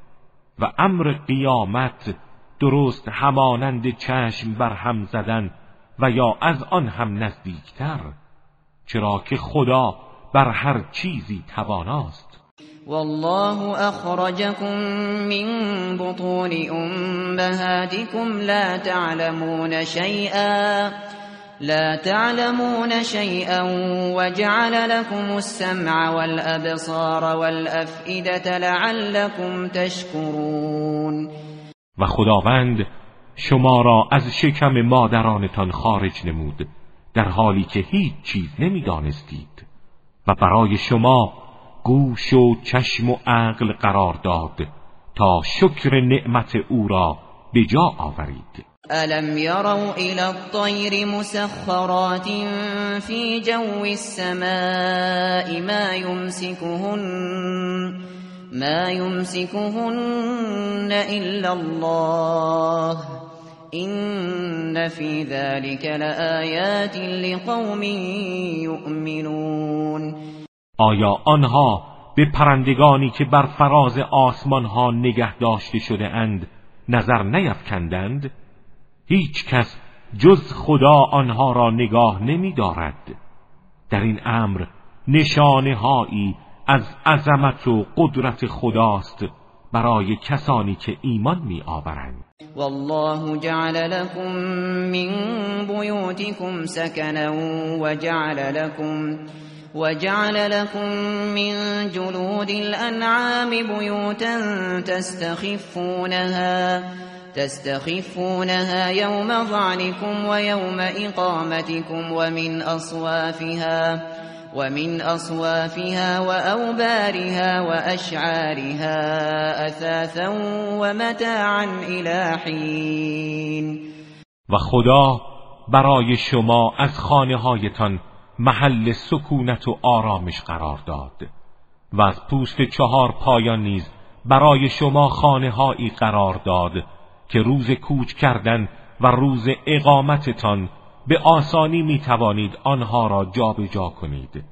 و امر قیامت درست همانند چشم بر هم زدن و یا از آن هم نزدیکتر چرا که خدا بر هر چیزی تواناست. والله اخرجكم من بطون امهاتكم لا تعلمون شيئا. لا تعلمون شيئا وجعل لكم السمع والابصار والافئده لعلكم تشكرون. و خداوند شما را از شکم مادرانتان خارج نمود در حالی که هیچ چیز نمی‌دانستید. و برای شما گوش و چشم و عقل قرار داد تا شکر نعمت او را به جا آورید. ألم يروا إلى الطير مسخرات في جو السماء ما يمسكهن ما يمسكهن إلا الله إن في ذلك لآيات لقوم يؤمنون آیا آنها به پرندگانی که بر فراز آسمان ها نگه داشته شده اند نظر نیفکندند؟ هیچ کس جز خدا آنها را نگاه نمی دارد در این امر نشانه هایی از عظمت و قدرت خداست برای کسانی که ایمان می آورند والله جعل لكم من بيوتكم سكنا وجعل لكم وجعل لكم من جلود الأنعام بيوتا تستخفونها تستخفونها يوم ظعنكم ويوم إقامتكم ومن أصوافها ومن أصوافها وأوبارها وأشعارها أثاثا ومتاعا إلى حين. و خدا برای شما از خانه هایتان محل سکونت و آرامش قرار داد و از پوست چهار پایان نیز برای شما خانه هایی قرار داد که روز کوچ کردن و روز اقامتتان به آسانی می توانید آنها را جابجا جا کنید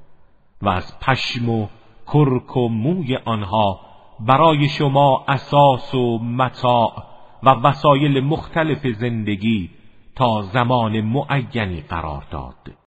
و از پشم و کرک و موی آنها برای شما اساس و متاع و وسایل مختلف زندگی تا زمان معینی قرار داد.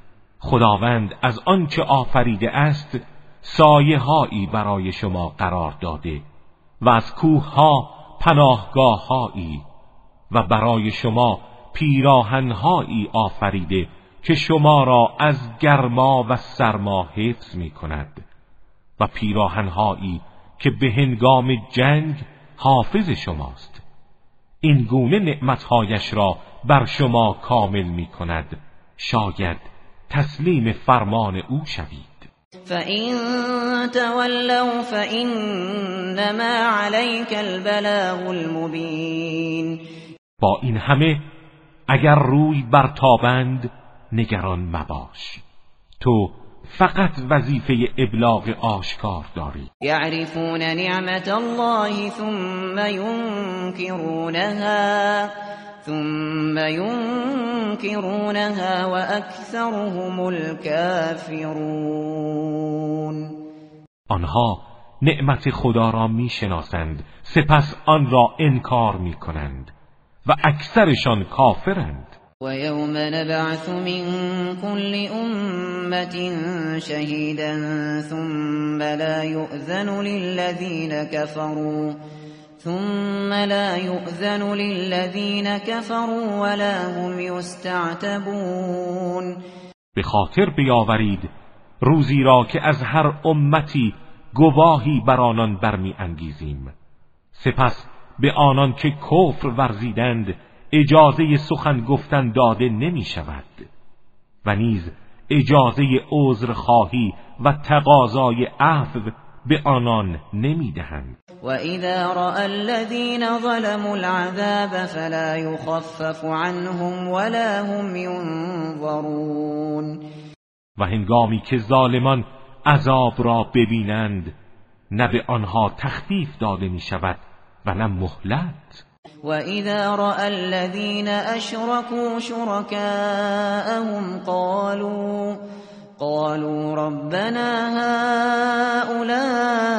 خداوند از آنچه آفریده است سایه هایی برای شما قرار داده و از کوه ها پناهگاه هایی و برای شما پیراهنهایی آفریده که شما را از گرما و سرما حفظ می کند و پیراهنهایی که به هنگام جنگ حافظ شماست. این گونه نعمتهایش را بر شما کامل می کند شاید تسلیم فرمان او شوید. فَإِن تَوَلَّوْا فَإِنَّمَا عَلَيْكَ الْبَلَاغُ الْمُبِينُ با این همه اگر روی برتابند نگران مباش. تو فقط وظیفه ابلاغ آشکار داری. یعرفون نعمت الله ثم ينكرونها ثم ينكرونها واكثرهم الكافرون. آنها نعمت خدا را می‌شناسند سپس آن را انکار می‌کنند و اکثرشان کافرند. ويوم نبعث من كل أمة شهيدا ثم لا يؤذن للذين كفروا ثم لا يؤذن للذين كفروا ولا هم يستعتبون. به خاطر بیاورید روزی را که از هر امتی گواهی بر آنان برمی انگیزیم سپس به آنان که کفر ورزیدند اجازه سخن گفتن داده نمی شود و نیز اجازه عذر خواهی و تقاضای عفو به آنان نمی دهند و اذا رأى الذين ظلموا العذاب فلا يخفف عنهم ولا هم ينظرون و هنگامی که ظالمان عذاب را ببینند نه به آنها تخفیف داده می شود و نه مهلت. وَإِذَا رَأَى الَّذِينَ أَشْرَكُوا شُرَكَاءَهُمْ قَالُوا قالوا ربنا هؤلاء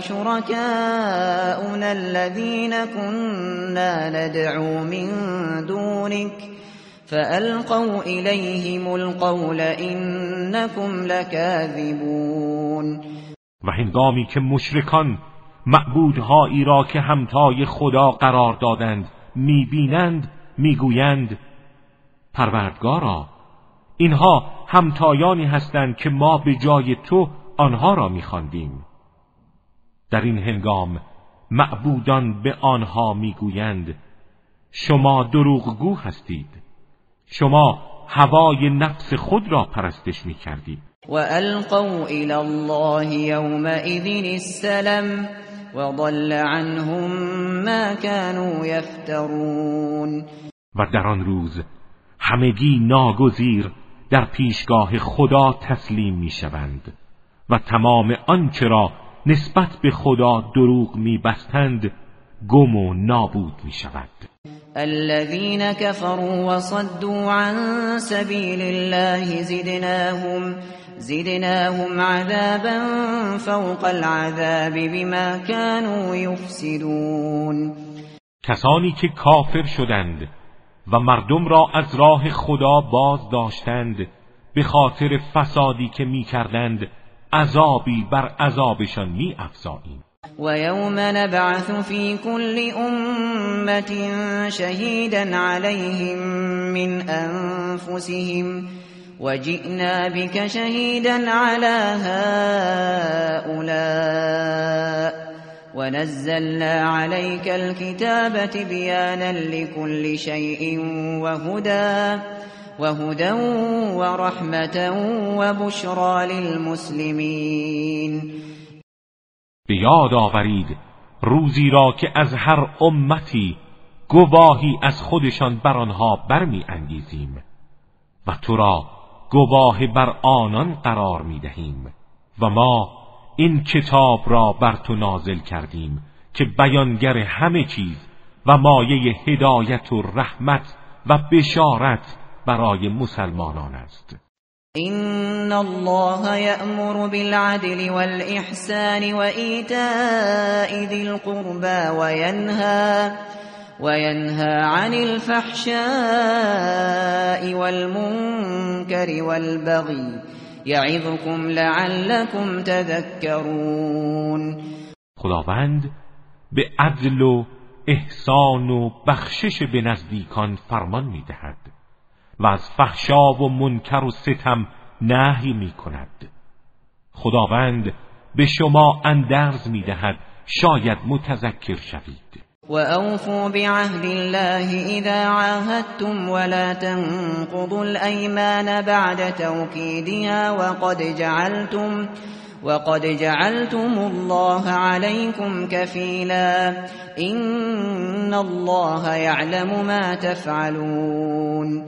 شركاؤنا الذين كنا ندعو من دونك فألقوا إليهم القول إنكم لكاذبون. و هنگامی که مشرکان معبودهایی را که همتای خدا قرار دادند می‌بینند می‌گویند پروردگارا اینها همتایانی هستند که ما به جای تو آنها را میخواندیم. در این هنگام معبودان به آنها می‌گویند شما دروغگو هستید. شما هوای نفس خود را پرستش می‌کردید. و القوا الى الله یومئذ السلام وضل عنهم ما كانوا يفترون. و در آن روز همگی ناگزیر در پیشگاه خدا تسلیم می شوند و تمام آنچه را نسبت به خدا دروغ می بستند گم و نابود می شود الذين كفروا وصدوا عن سبيل الله زدناهم زدناهم عذابا فوق العذاب بما كانوا يفسدون. کسانی که کافر شدند و مردم را از راه خدا باز داشتند به خاطر فسادی که می کردند عذابی بر عذابشان می افزاییم و یوم نبعث فی کل امت شهیدا علیهم من انفسهم وجئنا بك شهيدا على هؤلاء. ونزلنا عليك الكتاب تبيانا لكل شيء وهدى وهدى ورحمة وبشرى للمسلمين. بیاد آورید روزی را که از هر امتی گواهی از خودشان بر آنها برمی انگیزیم و تو را گواه بر آنان قرار می دهیم و ما این کتاب را بر تو نازل کردیم که بیانگر همه چیز و مایه هدایت و رحمت و بشارت برای مسلمانان است. این الله یأمر بالعدل والإحسان وإیتاء ذی القربى وینهى وينهى عن الفحشاء والمنكر والبغي يعظكم لعلكم تذكرون. خداوند به عدل و احسان و بخشش به نزدیکان فرمان می‌دهد و از فحشا و منکر و ستم نهی می کند خداوند به شما اندرز می دهد شاید متذکر شوید. وأوفوا بعهد الله إذا عاهدتم ولا تنقضوا الأيمان بعد توكيدها وقد جعلتم الله عليكم كفيلا إن الله يعلم ما تفعلون.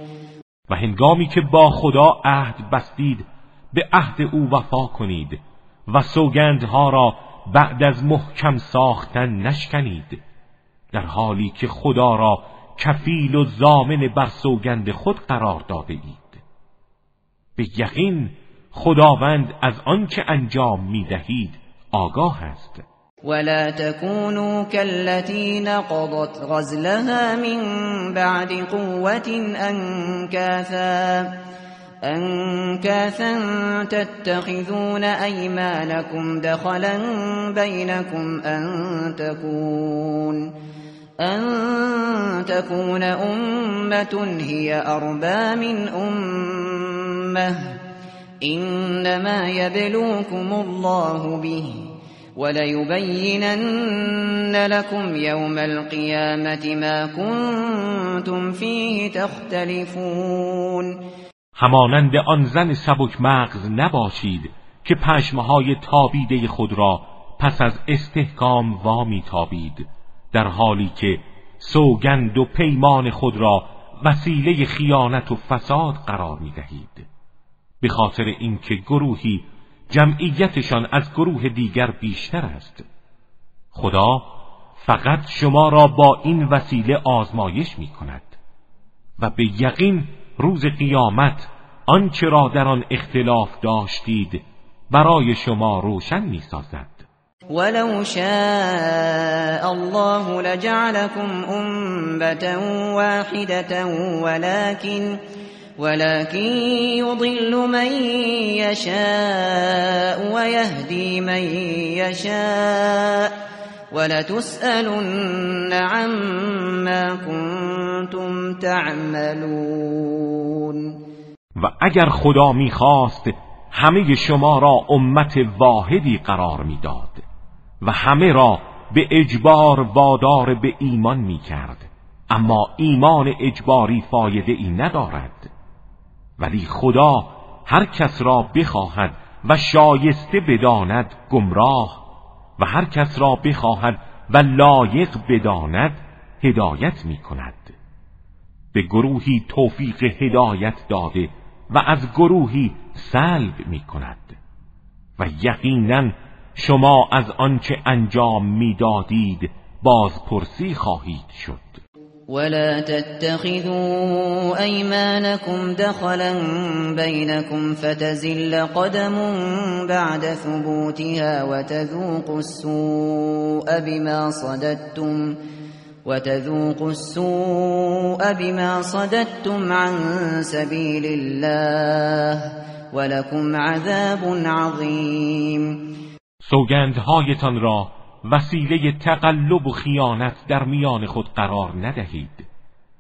و هنگامی که با خدا عهد بستید به عهد او وفا کنید و سوگندها را بعد از محکم ساختن نشکنید. در حالی که خدا را کفیل و زامن بر سوگند خود قرار داده اید. به یقین خداوند از آنچه انجام می دهید آگاه است. ولا تكونوا كالتي نقضت غزلها من بعد قوة أنكاثا أنكاثا تتخذون أيمانكم دخلا بينكم أن تكون أن تكون أمة هي أربى من أمة. إنما يبلوكم الله به وليبينن لكم يوم القيامة ما كنتم فيه تختلفون. همانند آن زن سبک مغز نباشید که پشمهای تابیده خود را پس از استحکام وامی تابید در حالی که سوگند و پیمان خود را وسیله خیانت و فساد قرار می دهید به خاطر اینکه گروهی جمعیتشان از گروه دیگر بیشتر است. خدا فقط شما را با این وسیله آزمایش می کند و به یقین روز قیامت آنچه را در آن اختلاف داشتید برای شما روشن می سازد ولو شاء الله لجعلكم أمة واحدة ولكن ولكن يضل من يشاء ويهدي من يشاء ولتسألن عما كنتم تعملون و اگر خدا میخواست همه شما را امت واحدی قرار میداد. و همه را به اجبار وادار به ایمان می کرد. اما ایمان اجباری فایده ای ندارد. ولی خدا هر کس را بخواهد و شایسته بداند گمراه و هر کس را بخواهد و لایق بداند هدایت می کند. به گروهی توفیق هدایت داده و از گروهی سلب می کند. و یقینا شما از آنچه انجام می‌دادید بازپرسی خواهید شد. ولا تتخذوا أيمانكم دخلا بينكم فتزل قدم بعد ثبوتها وتذوقوا السوء بما صددتم وتذوقوا السوء بما صددتم عن سبيل الله ولكم عذاب عظیم سوگندهایتان را وسیله تقلب و خیانت در میان خود قرار ندهید.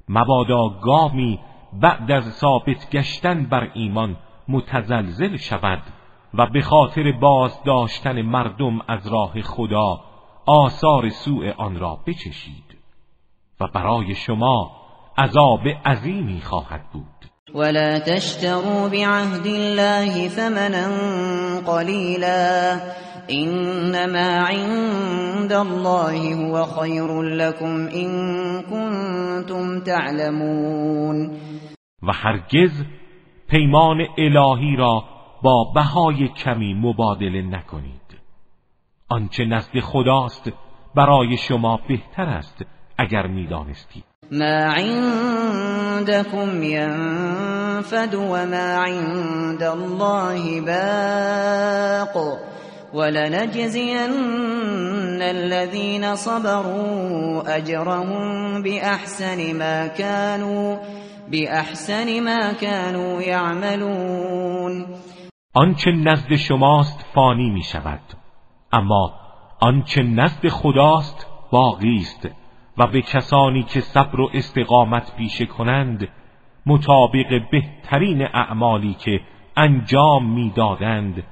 مبادا گامی بعد از ثابت گشتن بر ایمان متزلزل شود و به خاطر باز داشتن مردم از راه خدا آثار سوء آن را بچشید و برای شما عذاب عظیمی خواهد بود. ولا تشتروا بعهد الله ثمنا قليلا انما عند الله هو خير لكم ان كنتم تعلمون. و هرگز پیمان الهی را با بهای کمی مبادله نکنید. آنچه نزد خداست برای شما بهتر است اگر می‌دانستید. ما عندكم ينفد وما عند الله باق. ولنجزين الذين صبروا اجرهم باحسن ما كانوا باحسن ما كانوا يعملون. آنچه نزد شماست فانی می شود اما آنچه نزد خداست باقی است و به کسانی که صبر و استقامت پیشه کنند مطابق بهترین اعمالی که انجام می‌دادند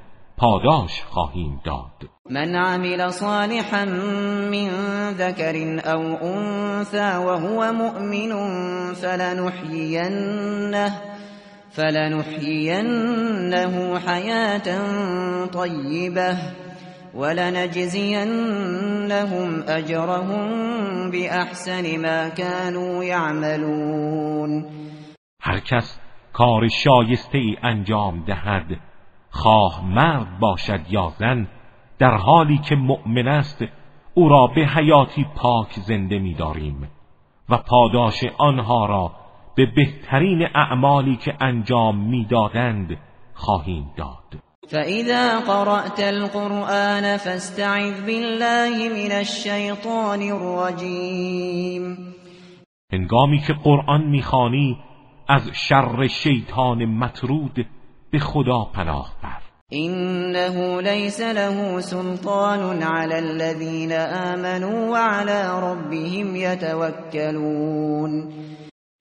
پاداش خواهیم داد. من عمل صالحا من ذكر أو أنثى وهو مؤمن فلنحيينه فلنحيينه حياة طيبة ولنجزينهم أجرهم بأحسن ما كانوا يعملون. هر کس کار شایسته ای انجام دهد خواه مرد باشد یا زن در حالی که مؤمن است او را به حیاتی پاک زنده می‌داریم و پاداش آنها را به بهترین اعمالی که انجام می‌دادند خواهیم داد. فإذا قرأت القرآن فاستعذ بالله من الشیطان الرجیم هنگامی که قرآن می‌خوانی از شر شیطان مطرود به خدا پناه بر. إنه ليس له سلطان على الذين آمنوا وعلى ربهم يتوكلون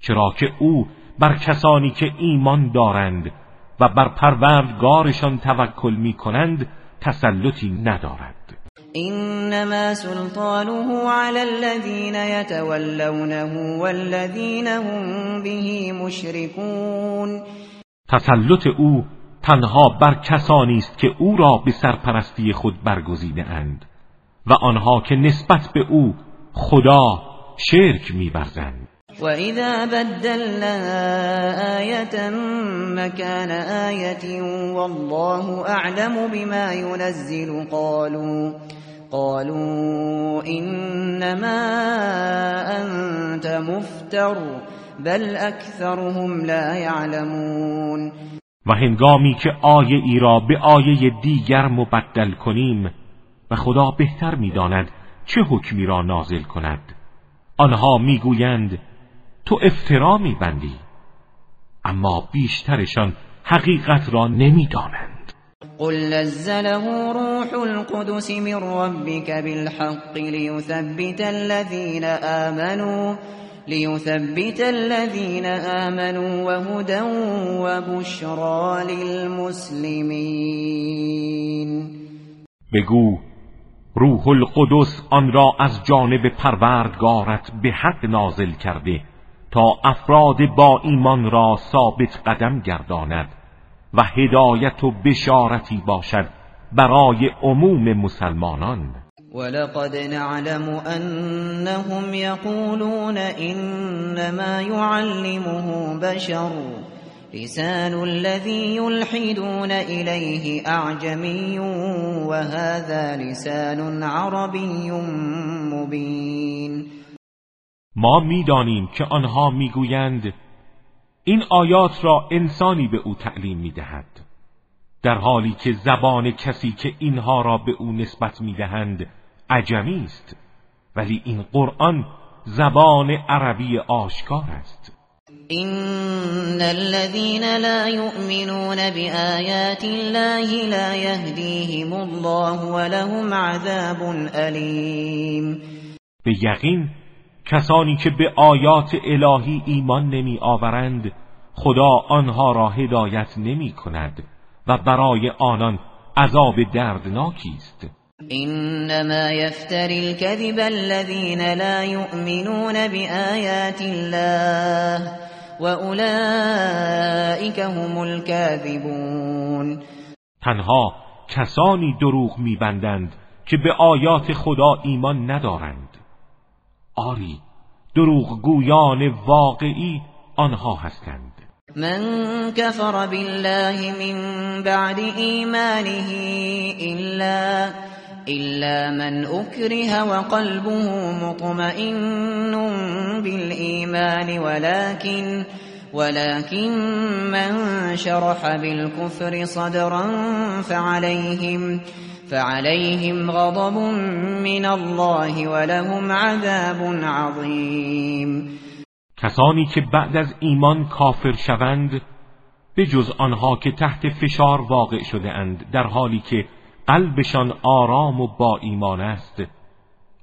چرا که او بر کسانی که ایمان دارند و بر پروردگارشان توکل می کنند تسلطی ندارد. انما سلطانه على الذين يتولونه والذين هم به مشركون تسلط او تنها بر کسانی است که او را به سرپرستی خود برگزیده اند و آنها که نسبت به او خدا شرک می‌ورزند. وَإِذَا بَدَّلْنَا آيَةً مَكَانَ آيَةٍ وَاللَّهُ أَعْلَمُ بِمَا يُنَزِّلُ قَالُوا قَالُوا إِنَّمَا أَنْتَ مُفْتَرٍ بَلْ أَكْثَرُهُمْ لَا يَعْلَمُونَ و هنگامی که آیه ای را به آیه دیگر مبدل کنیم و خدا بهتر می‌داند چه حکمی را نازل کند. آنها می‌گویند تو افترا میبندی اما بیشترشان حقیقت را نمی‌دانند. قل نزله روح القدس من ربك بالحق ليثبت الذين آمنوا ليثبت الذين آمنوا وهدى وبشرى للمسلمين. بگو روح القدس آن را از جانب پروردگارت به حق نازل کرده تا افراد با ایمان را ثابت قدم گرداند و هدایت و بشارتی باشد برای عموم مسلمانان. ولقد نعلم انهم يقولون انما يعلمه بشر. لسان الذي يلحدون إليه أعجمي وهذا لسان عربي مبين. ما می‌دانیم که آنها می‌گویند این آیات را انسانی به او تعلیم می‌دهد. در حالی که زبان کسی که اینها را به او نسبت می‌دهند عجمی است. ولی این قرآن زبان عربی آشکار است. این الذين لا يؤمنون بآيات الله لا يهديهم الله ولهم عذاب علیم به یقین کسانی که به آیات الهی ایمان نمی آورند خدا آنها را هدایت نمی کند و برای آنان عذاب دردناکی است. انما يفتري الكذب الذين لا يؤمنون بآيات الله واولئك هم الكاذبون. تنها کسانی دروغ میبندند که به آیات خدا ایمان ندارند. آری دروغ گویان واقعی آنها هستند. من كفر بالله من بعد ایمانه إلا إلا من أكره وقلبه مطمئن بالإيمان ولكن ولكن من شرح بالكفر صدرا فعليهم فعليهم غضب من الله ولهم عذاب عظیم کسانی که بعد از ایمان کافر شوند به جز آنها که تحت فشار واقع شده اند در حالی که قلبشان آرام و با ایمان است.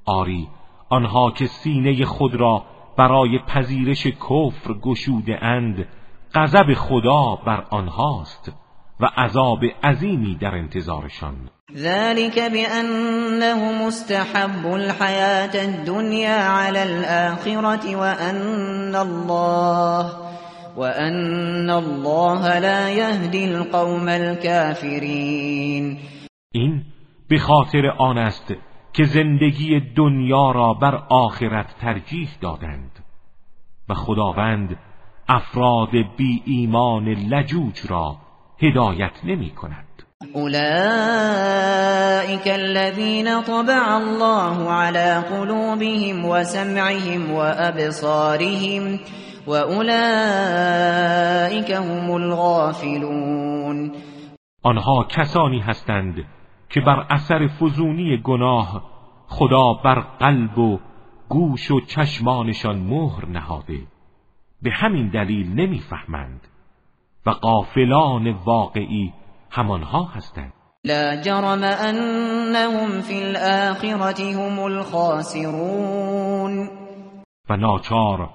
آری آنها که سینه خود را برای پذیرش کفر گشوده اند غضب خدا بر آنهاست و عذاب عظیمی در انتظارشان. ذلك بأنه مستحب الحياة الدنيا على الآخرة وأن الله وأن الله لا يهدي القوم الكافرين این به خاطر آن است که زندگی دنیا را بر آخرت ترجیح دادند و خداوند افراد بی ایمان لجوج را هدایت نمی کند. اولئك الذين طبع الله على قلوبهم وسمعهم وابصارهم واولئك هم الغافلون. آنها کسانی هستند که بر اثر فزونی گناه خدا بر قلب و گوش و چشمانشان مهر نهاده. به همین دلیل نمی‌فهمند و قافلان واقعی همانها هستند. لا جرم انهم فی الاخرة هم الخاسرون. و ناچار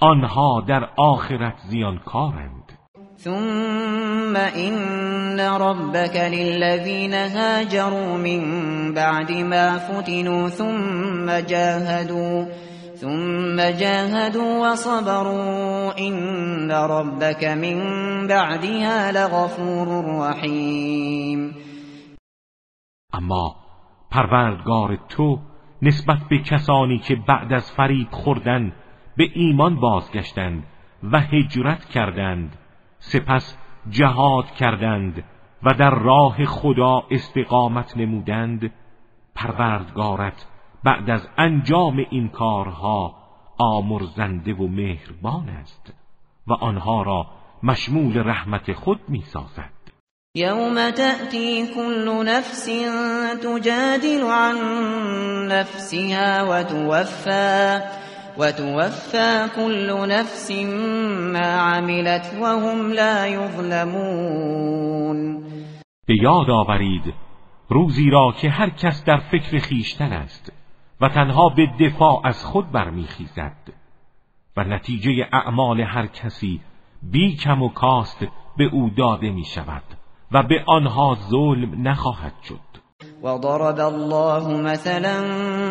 آنها در آخرت زیانکارند. ثم ان ربك للذين هاجروا من بعد ما فتنوا ثم جاهدوا ثم جاهدوا وصبروا ان ربك من بعدها لغفور رحیم اما پروردگار تو نسبت به کسانی که بعد از فریب خوردن به ایمان بازگشتند و هجرت کردند. سپس جهاد کردند و در راه خدا استقامت نمودند پروردگارت بعد از انجام این کارها آمرزنده و مهربان است و آنها را مشمول رحمت خود می‌سازد. یوم تأتی كل نفس تجادل عن نفسها وتوفى وتوفى كل نفس ما عملت وهم لا یظلمون به یاد آورید روزی را که هر کس در فکر خیشتن است و تنها به دفاع از خود برمیخیزد و نتیجه اعمال هر کسی بی کم و کاست به او داده می شود و به آنها ظلم نخواهد شد. وضرب الله مثلا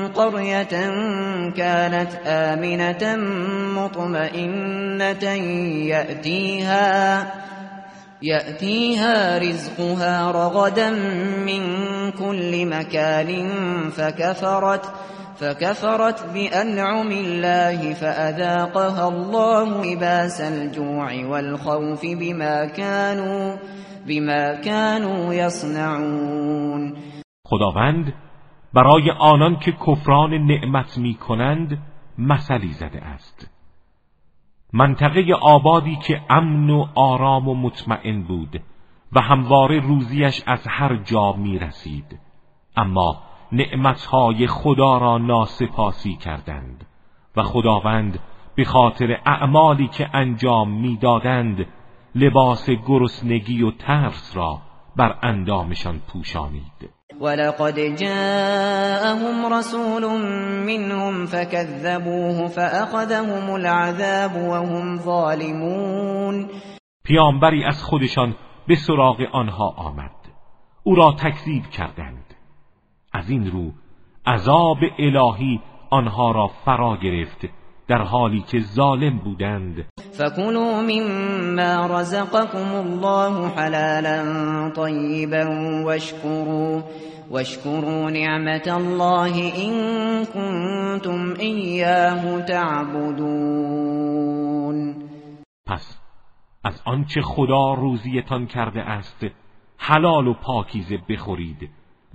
قرية كانت آمنة مطمئنة يأتيها يأتيها رزقها رغدا من كل مكان فكفرت فكفرت بأنعم الله فأذاقها الله لباس الجوع والخوف بما كانوا بما كانوا يصنعون. خداوند برای آنان که کفران نعمت می کنند مثلی زده است. منطقه آبادی که امن و آرام و مطمئن بود و همواره روزیش از هر جا می رسید اما نعمتهای خدا را ناسپاسی کردند و خداوند به خاطر اعمالی که انجام می‌دادند لباس گرسنگی و ترس را بر اندامشان پوشانید. ولقد جاءهم رسول منهم فكذبوه فأخذهم العذاب وهم ظالمون. پیامبری از خودشان به سراغ آنها آمد. او را تکذیب کردند. از این رو عذاب الهی آنها را فرا گرفت. در حالی که ظالم بودند. فکلوا مما رزقكم الله حلالا طیبا واشکروا واشکروا نعمت الله این کنتم ایاه تعبدون. پس از آنچه خدا روزیتان کرده است حلال و پاکیزه بخورید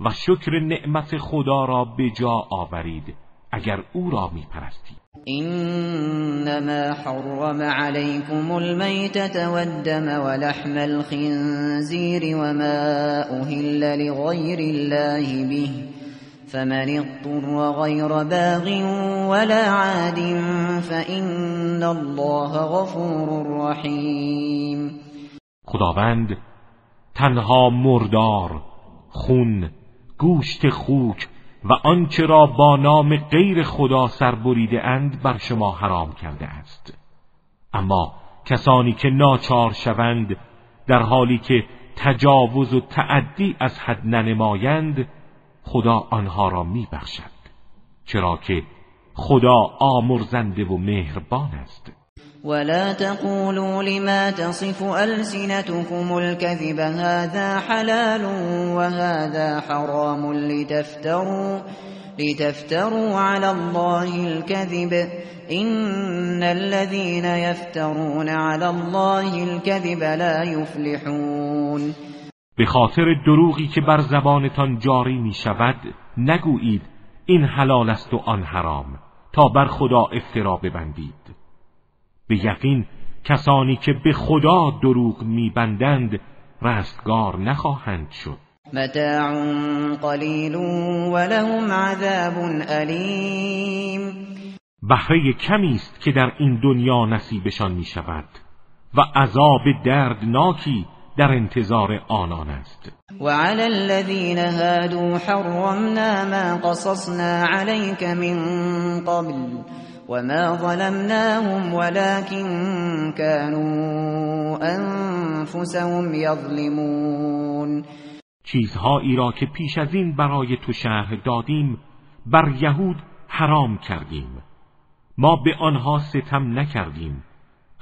و شکر نعمت خدا را به جا آورید. اگر او را می پرستید إنما حرم عليكم الميتة والدم ولحم الخنزير وما أهل لغير الله به فمن اضطر غير باغ ولا عاد فإن الله غفور رحيم خداوند تنها مردار خون گوشت خوک و آنچه را با نام غیر خدا سربریده اند بر شما حرام کرده است. اما کسانی که ناچار شوند در حالی که تجاوز و تعدی از حد ننمایند خدا آنها را میبخشد چرا که خدا آمرزنده و مهربان است. ولا تقولوا لما تصف ألسنتكم الكذب هذا حلال وهذا حرام لتفتروا لتفتروا على الله الكذب إن الذين يفترون على الله الكذب لا يفلحون. به خاطر دروغی که بر زبانتان جاری می شود نگویید این حلال است و آن حرام تا بر خدا افترا ببندید. به یقین کسانی که به خدا دروغ میبندند رستگار نخواهند شد. متاع قلیل ولهم عذاب علیم بهره کمی است که در این دنیا نصیبشان می شود و عذاب دردناکی در انتظار آنان است. وعلى الذين هادوا حرمنا ما قصصنا عليك من قبل. وما ظلمناهم ولكن كانوا انفسهم يظلمون چیزهایی را که پیش از این برای تو شرح دادیم بر یهود حرام کردیم. ما به آنها ستم نکردیم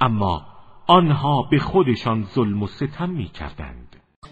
اما آنها به خودشان ظلم و ستم می کردند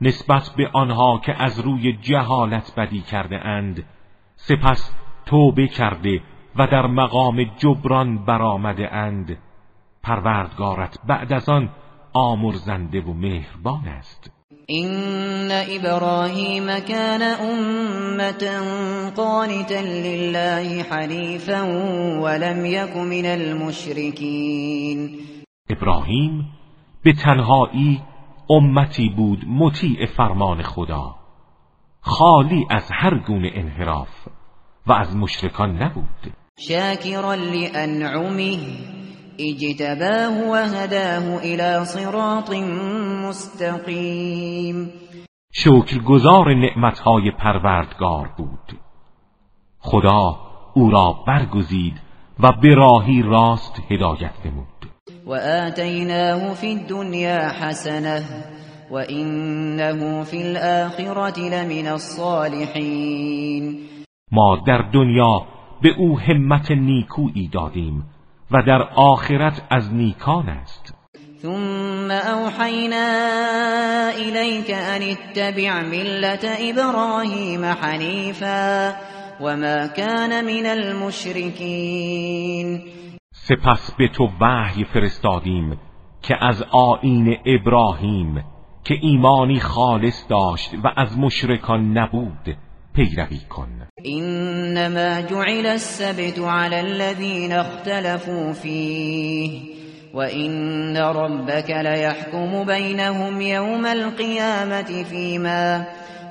نسبت به آنها که از روی جهالت بدی کرده اند سپس توبه کرده و در مقام جبران برآمده اند. پروردگارت بعد از آن آمرزنده و مهربان است. این ابراهیم کان امتا قانتا لله حنیفا ولم یک من المشرکین ابراهیم به تنهایی امتی بود مطیع فرمان خدا. خالی از هر گونه انحراف و از مشرکان نبود. شاکرا لانعمه اجتباه و هداه الى صراط مستقیم. شکرگزار نعمتهای پروردگار بود. خدا او را برگزید و به راهی راست هدایت نمود. وآتيناه في الدنيا حسنة وإنه في الآخرة لمن الصالحين. ما در دنیا به أو همت نیکویی دادیم و در آخرت از نیکان است. ثم اوحینا الیک أن اتبع ملت ابراهیم حنیفا وما كان من المشرکین سپس به تو وحی فرستادیم که از آین ابراهیم که ایمانی خالص داشت و از مشرکان نبود پیروی کن. انما جعل السبت على الذين اختلفوا فيه وان ربك ليحكم بينهم يوم القيامه فيما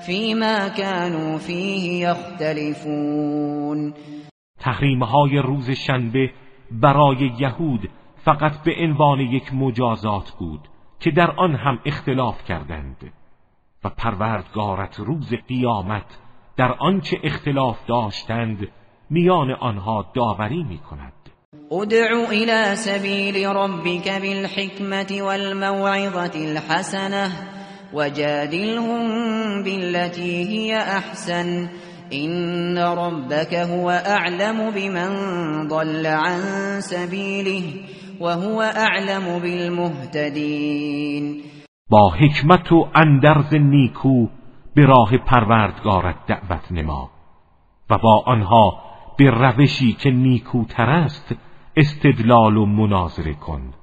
فيما كانوا فيه يختلفون تحریم های روز شنبه برای یهود فقط به عنوان یک مجازات بود که در آن هم اختلاف کردند. و پروردگارت روز قیامت در آنچه اختلاف داشتند میان آنها داوری می کند ادعو الى سبیل ربك بالحکمت والموعظة الحسنه وجادلهم بالتي هي احسن. این ربك هو اعلم بمن ضل عن سبیله وهو اعلم بالمهتدین با حکمت و اندرز نیکو به راه پروردگارت دعوت نما و با آنها به روشی که نیکوتر است استدلال و مناظره کن.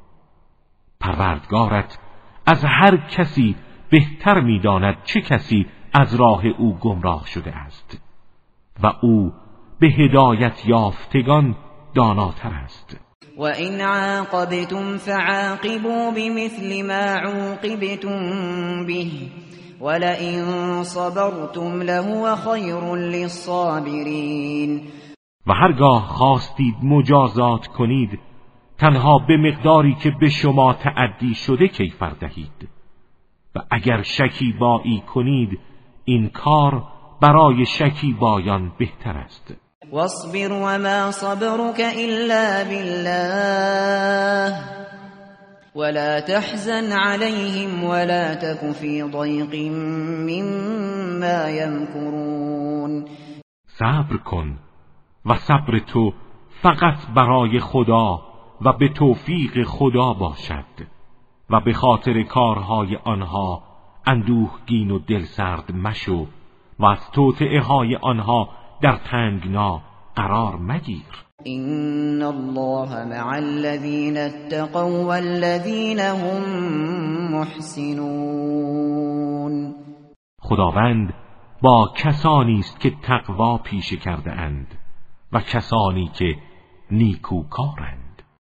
پروردگارت از هر کسی بهتر می‌داند چه کسی از راه او گمراه شده است. و او به هدایت یافتگان داناتر است. و این عاقبتم فعاقبوا بمثل ما عوقبتم به ولئن صبرتم لهو خیر للصابرین و هرگاه خواستید مجازات کنید تنها به مقداری که به شما تعدی شده کیفر دهید. و اگر شکیبایی کنید این کار برای شکیبایان بهتر است. واصبر وما صبرك الا بالله. ولا تحزن عليهم ولا تك في ضيق مما يمكرون. صبر کن و صبر تو فقط برای خدا و به توفیق خدا باشد و به خاطر کارهای آنها اندوهگین و دلسرد مشو. و از توطعه های آنها در تنگنا قرار مگیر. این الله مع الذین اتقوا والذین هم محسنون. خداوند با کسانی است که تقوا پیشه کرده اند و کسانی که نیکوکارند.